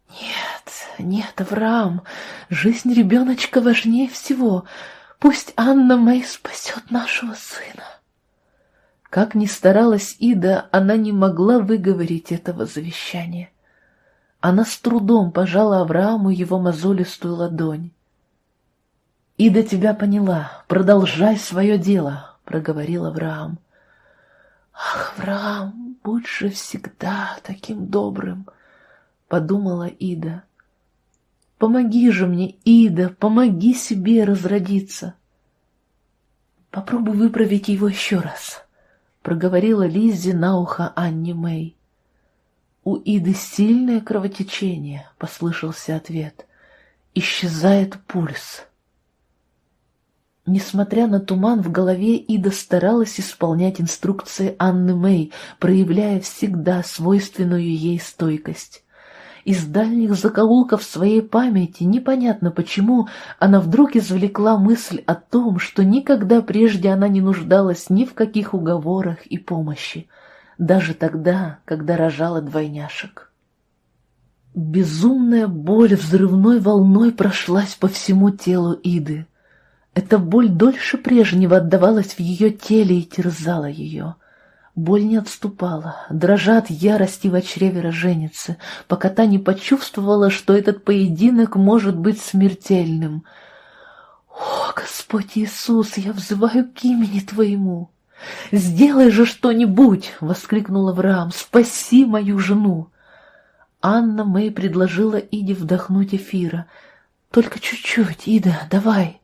«Нет, нет, Авраам, жизнь ребеночка важнее всего. Пусть Анна Мэй спасет нашего сына». Как ни старалась Ида, она не могла выговорить этого завещания. Она с трудом пожала Аврааму его мозолистую ладонь. «Ида тебя поняла. Продолжай свое дело», — проговорил Авраам. «Ах, Авраам, будь же всегда таким добрым», — подумала Ида. «Помоги же мне, Ида, помоги себе разродиться». «Попробуй выправить его еще раз», — проговорила Лиззи на ухо Анне Мэй. «У Иды сильное кровотечение», — послышался ответ. «Исчезает пульс». Несмотря на туман в голове, Ида старалась исполнять инструкции Анны Мэй, проявляя всегда свойственную ей стойкость. Из дальних закоулков своей памяти, непонятно почему, она вдруг извлекла мысль о том, что никогда прежде она не нуждалась ни в каких уговорах и помощи даже тогда, когда рожала двойняшек. Безумная боль взрывной волной прошлась по всему телу Иды. Эта боль дольше прежнего отдавалась в ее теле и терзала ее. Боль не отступала, дрожа от ярости в чреве роженицы, пока та не почувствовала, что этот поединок может быть смертельным. «О, Господь Иисус, я взываю к имени Твоему!» «Сделай же что-нибудь!» — воскликнул Авраам. «Спаси мою жену!» Анна Мэй предложила Иде вдохнуть эфира. «Только чуть-чуть, Ида, давай!»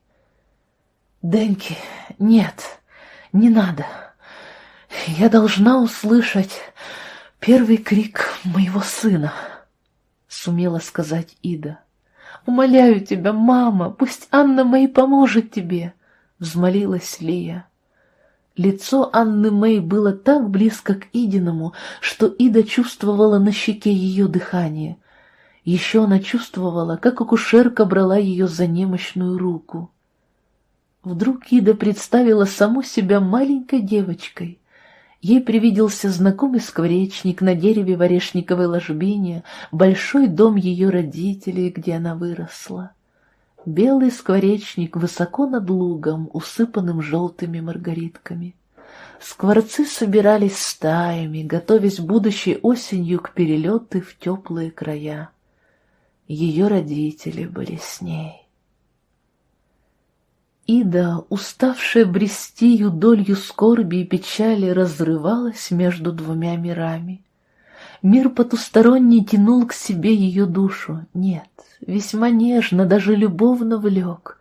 «Денки, нет, не надо. Я должна услышать первый крик моего сына», — сумела сказать Ида. «Умоляю тебя, мама, пусть Анна Мэй поможет тебе», — взмолилась Лия. Лицо Анны Мэй было так близко к Идиному, что Ида чувствовала на щеке ее дыхание. Еще она чувствовала, как акушерка брала ее за немощную руку. Вдруг Ида представила саму себя маленькой девочкой. Ей привиделся знакомый скворечник на дереве в орешниковой ложбине, большой дом ее родителей, где она выросла. Белый скворечник высоко над лугом, усыпанным желтыми маргаритками. Скворцы собирались стаями, готовясь будущей осенью к перелету в теплые края. Ее родители были с ней. Ида, уставшая брести юдолью скорби и печали, разрывалась между двумя мирами. Мир потусторонний тянул к себе ее душу. Нет, весьма нежно, даже любовно влек.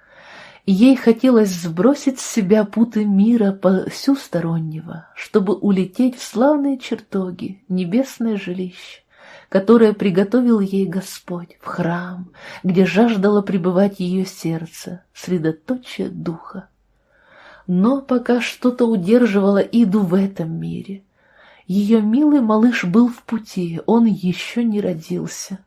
Ей хотелось сбросить с себя путы мира посюстороннего, чтобы улететь в славные чертоги, небесное жилище, которое приготовил ей Господь в храм, где жаждало пребывать ее сердце, средоточие духа. Но пока что-то удерживало Иду в этом мире — ее милый малыш был в пути, он еще не родился.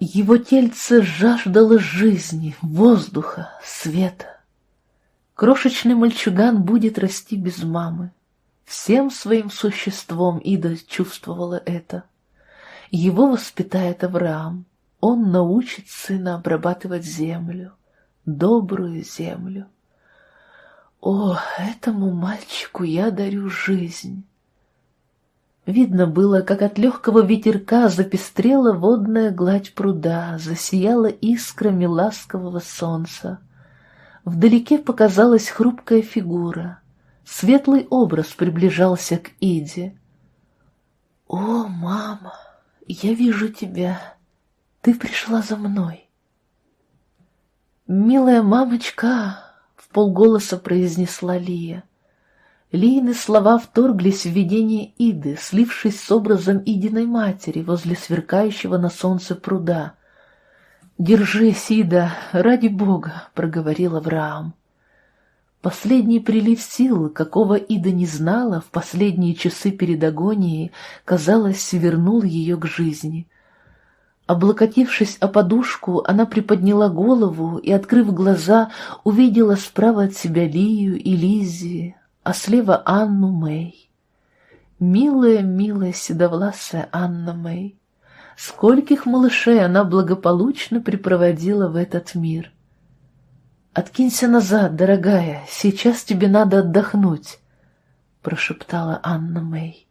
Его тельце жаждало жизни, воздуха, света. Крошечный мальчуган будет расти без мамы. Всем своим существом Ида чувствовала это. Его воспитает Авраам. Он научит сына обрабатывать землю, добрую землю. О, этому мальчику я дарю жизнь. Видно было, как от легкого ветерка запестрела водная гладь пруда, засияла искрами ласкового солнца. Вдалеке показалась хрупкая фигура. Светлый образ приближался к Иде. «О, мама, я вижу тебя. Ты пришла за мной». «Милая мамочка», — в полголоса произнесла Лия, — Лийны слова вторглись в видение Иды, слившись с образом Идиной матери возле сверкающего на солнце пруда. «Держись, Ида, ради Бога!» — проговорил Авраам. Последний прилив сил, какого Ида не знала в последние часы перед агонией, казалось, вернул ее к жизни. Облокотившись о подушку, она приподняла голову и, открыв глаза, увидела справа от себя Лию и Лиззи, а слева Анну Мэй. Милая, милая седовласая Анна Мэй. Скольких малышей она благополучно припроводила в этот мир. «Откинься назад, дорогая, сейчас тебе надо отдохнуть», — прошептала Анна Мэй.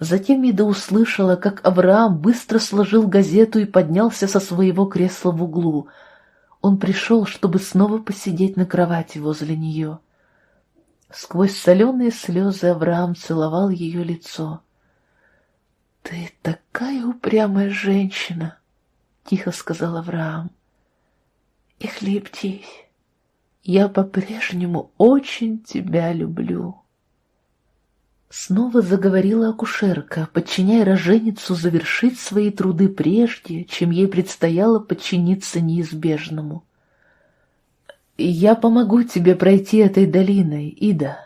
Затем Ида услышала, как Авраам быстро сложил газету и поднялся со своего кресла в углу. Он пришел, чтобы снова посидеть на кровати возле нее. Сквозь соленые слезы Авраам целовал ее лицо. «Ты такая упрямая женщина!» — тихо сказал Авраам. «И хлебтись, я по-прежнему очень тебя люблю». Снова заговорила акушерка, подчиняя роженицу завершить свои труды прежде, чем ей предстояло подчиниться неизбежному. «Я помогу тебе пройти этой долиной, Ида».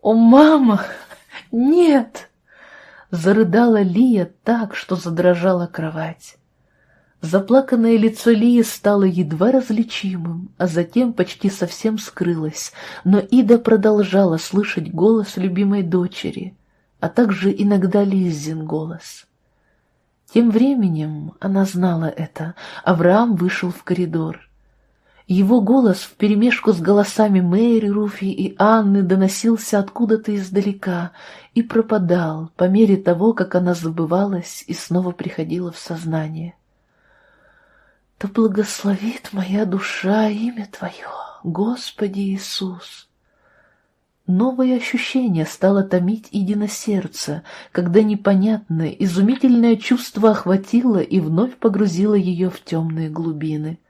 «О, мама! Нет!» Зарыдала Лия так, что задрожала кровать. Заплаканное лицо Лии стало едва различимым, а затем почти совсем скрылось, но Ида продолжала слышать голос любимой дочери, а также иногда Лиззин голос. Тем временем, она знала это, Авраам вышел в коридор. Его голос вперемешку с голосами Мэри, Руфи и Анны доносился откуда-то издалека и пропадал по мере того, как она забывалась и снова приходила в сознание. «Да благословит моя душа имя Твое, Господи Иисус!» Новое ощущение стало томить Идина сердце, когда непонятное, изумительное чувство охватило и вновь погрузило ее в темные глубины.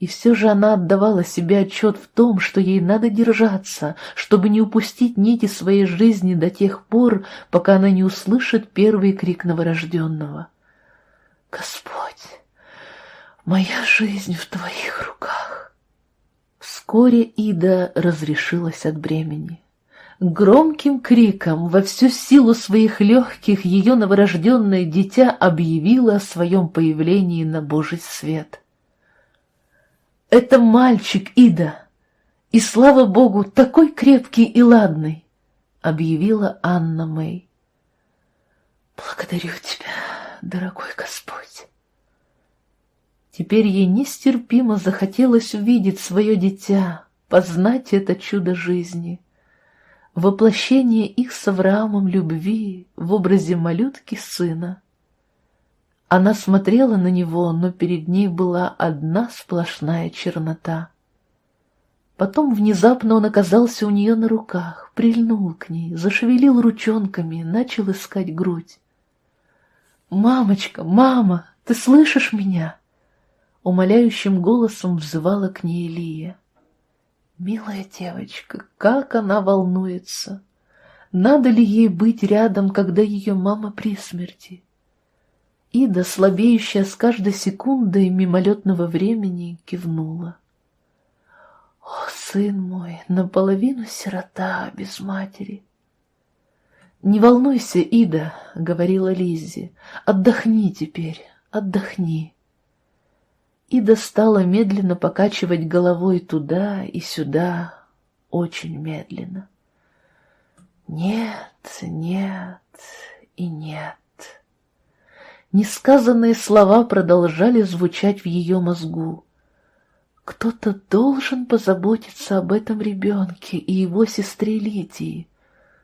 И все же она отдавала себе отчет в том, что ей надо держаться, чтобы не упустить нити своей жизни до тех пор, пока она не услышит первый крик новорожденного. «Господь, моя жизнь в Твоих руках!» Вскоре Ида разрешилась от бремени. Громким криком во всю силу своих легких ее новорожденное дитя объявило о своем появлении на Божий свет — это мальчик, Ида, и, слава богу, такой крепкий и ладный, — объявила Анна Мэй. Благодарю тебя, дорогой Господь. Теперь ей нестерпимо захотелось увидеть свое дитя, познать это чудо жизни. Воплощение их с Авраамом любви в образе малютки сына — она смотрела на него, но перед ней была одна сплошная чернота. Потом внезапно он оказался у нее на руках, прильнул к ней, зашевелил ручонками, начал искать грудь. «Мамочка, мама, ты слышишь меня?» Умоляющим голосом взывала к ней Лия. «Милая девочка, как она волнуется! Надо ли ей быть рядом, когда ее мама при смерти?» Ида, слабеющая с каждой секундой мимолетного времени, кивнула. «О, сын мой, наполовину сирота, без матери!» «Не волнуйся, Ида», — говорила Лиззи, — «отдохни теперь, отдохни. Ида стала медленно покачивать головой туда и сюда, очень медленно. Нет, нет и нет. Несказанные слова продолжали звучать в ее мозгу. Кто-то должен позаботиться об этом ребенке и его сестре Лидии.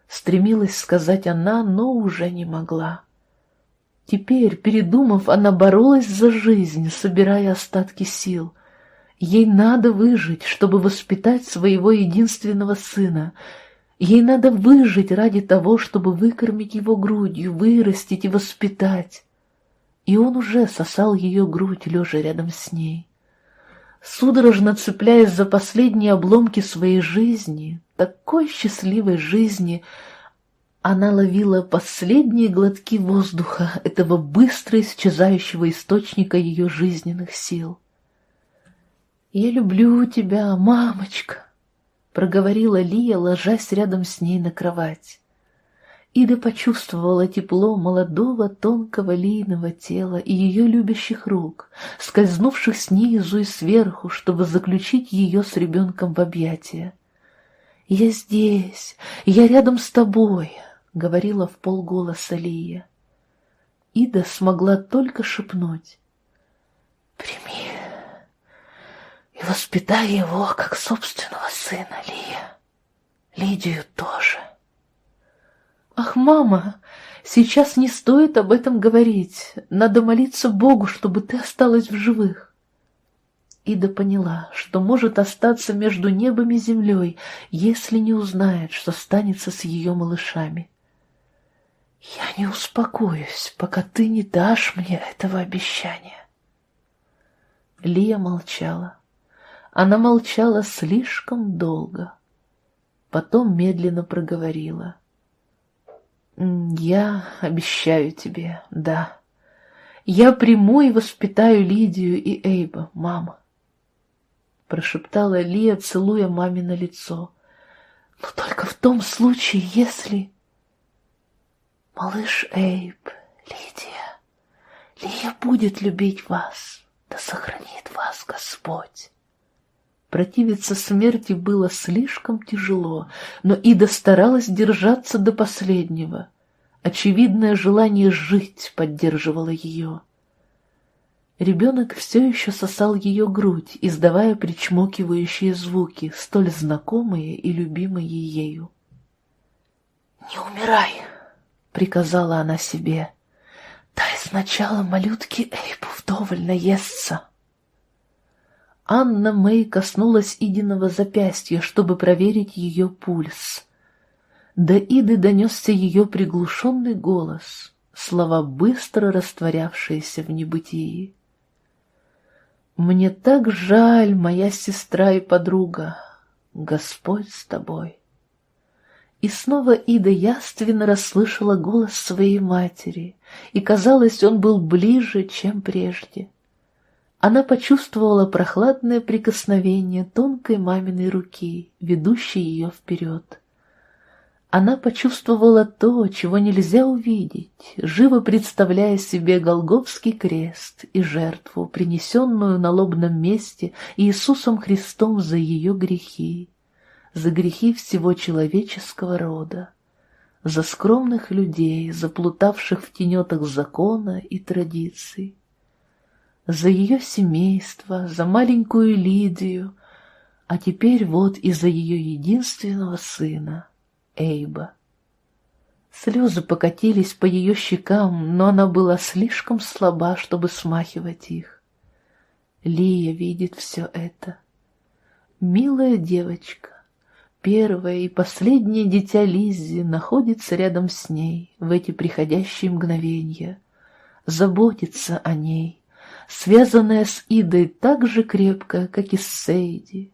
Стремилась сказать она, но уже не могла. Теперь, передумав, она боролась за жизнь, собирая остатки сил. Ей надо выжить, чтобы воспитать своего единственного сына. Ей надо выжить ради того, чтобы выкормить его грудью, вырастить и воспитать. И он уже сосал ее грудь, лежа рядом с ней. Судорожно цепляясь за последние обломки своей жизни, такой счастливой жизни — она ловила последние глотки воздуха, этого быстро исчезающего источника ее жизненных сил. «Я люблю тебя, мамочка», — проговорила Лия, ложась рядом с ней на кровать. Ида почувствовала тепло молодого тонкого лийного тела и ее любящих рук, скользнувших снизу и сверху, чтобы заключить ее с ребенком в объятия. «Я здесь, я рядом с тобой, — говорила в полголоса Лия. Ида смогла только шепнуть. «Прими и воспитай его, как собственного сына, Лия. Лидию тоже». «Ах, мама, сейчас не стоит об этом говорить. Надо молиться Богу, чтобы ты осталась в живых». Ида поняла, что может остаться между небом и землей, если не узнает, что станется с ее малышами. Я не успокоюсь, пока ты не дашь мне этого обещания. Лия молчала. Она молчала слишком долго. Потом медленно проговорила. «Я обещаю тебе, да. Я приму и воспитаю Лидию и Эйба, мама», — прошептала Лия, целуя маме на лицо. «Но только в том случае, если...» Малыш Эйб, Лидия, Лия будет любить вас, да сохранит вас Господь. Противиться смерти было слишком тяжело, но Ида старалась держаться до последнего. Очевидное желание жить поддерживало ее. Ребенок все еще сосал ее грудь, издавая причмокивающие звуки, столь знакомые и любимые ею. «Не умирай!» — приказала она себе. «Дай сначала малютке Эйпу вдоволь наесться». Анна Мэй коснулась Идиного запястья, чтобы проверить ее пульс. До Иды донесся ее приглушенный голос, слова быстро растворявшиеся в небытии. «Мне так жаль, моя сестра и подруга. Господь с тобой». И снова Ида яственно расслышала голос своей матери, и, казалось, он был ближе, чем прежде. Она почувствовала прохладное прикосновение тонкой маминой руки, ведущей ее вперед. Она почувствовала то, чего нельзя увидеть, живо представляя себе Голговский крест и жертву, принесенную на лобном месте Иисусом Христом за ее грехи за грехи всего человеческого рода, за скромных людей, заплутавших в тенетах закона и традиций, за ее семейство, за маленькую Лидию, а теперь вот и за ее единственного сына, Эйба. Слезы покатились по ее щекам, но она была слишком слаба, чтобы смахивать их. Лия видит все это. Милая девочка, Первое и последнее дитя Лиззи находится рядом с ней в эти приходящие мгновения, заботится о ней, связанная с Идой так же крепко, как и с Сейди.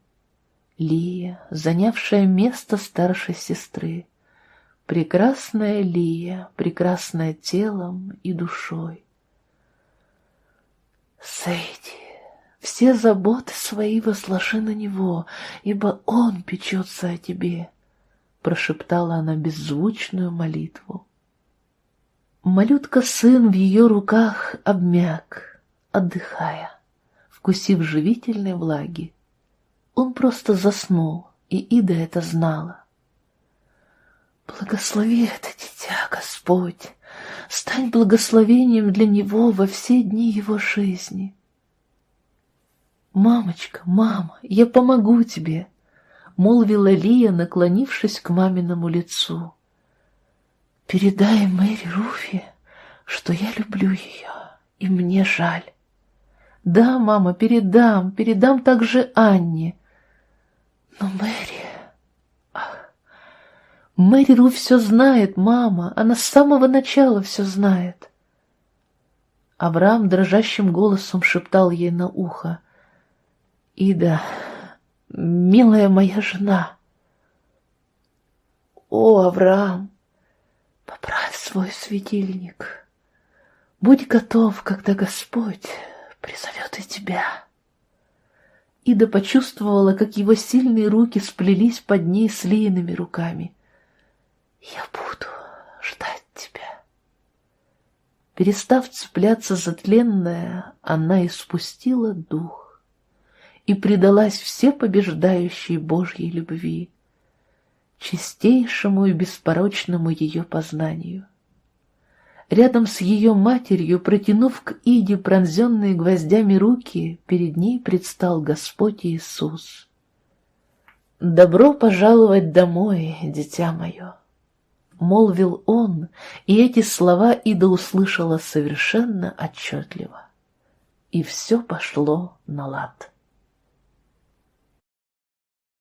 Лия, занявшая место старшей сестры, прекрасная Лия, прекрасная телом и душой. Сейди, все заботы свои возложи на него, ибо он печется о тебе», — прошептала она беззвучную молитву. Малютка-сын в ее руках обмяк, отдыхая, вкусив живительной влаги. Он просто заснул, и Ида это знала. Благослови это дитя, Господь, стань благословением для него во все дни его жизни. «Мамочка, мама, я помогу тебе!» — молвила Лия, наклонившись к маминому лицу. «Передай Мэри Руфи, что я люблю ее, и мне жаль. Да, мама, передам, передам также Анне. Но Мэри... Ах, Мэри Ру все знает, мама, она с самого начала все знает. Авраам дрожащим голосом шептал ей на ухо. Ида, милая моя жена. О, Авраам, поправь свой светильник. Будь готов, когда Господь призовет и тебя. Ида почувствовала, как его сильные руки сплелись под ней с Лииными руками. «Я буду ждать тебя». Перестав цепляться за тленное, она испустила дух и предалась всепобеждающей Божьей любви, чистейшему и беспорочному ее познанию. Рядом с ее матерью, протянув к Иде пронзенные гвоздями руки, перед ней предстал Господь Иисус. «Добро пожаловать домой, дитя мое!» — молвил он, и эти слова Ида услышала совершенно отчетливо. И все пошло на лад.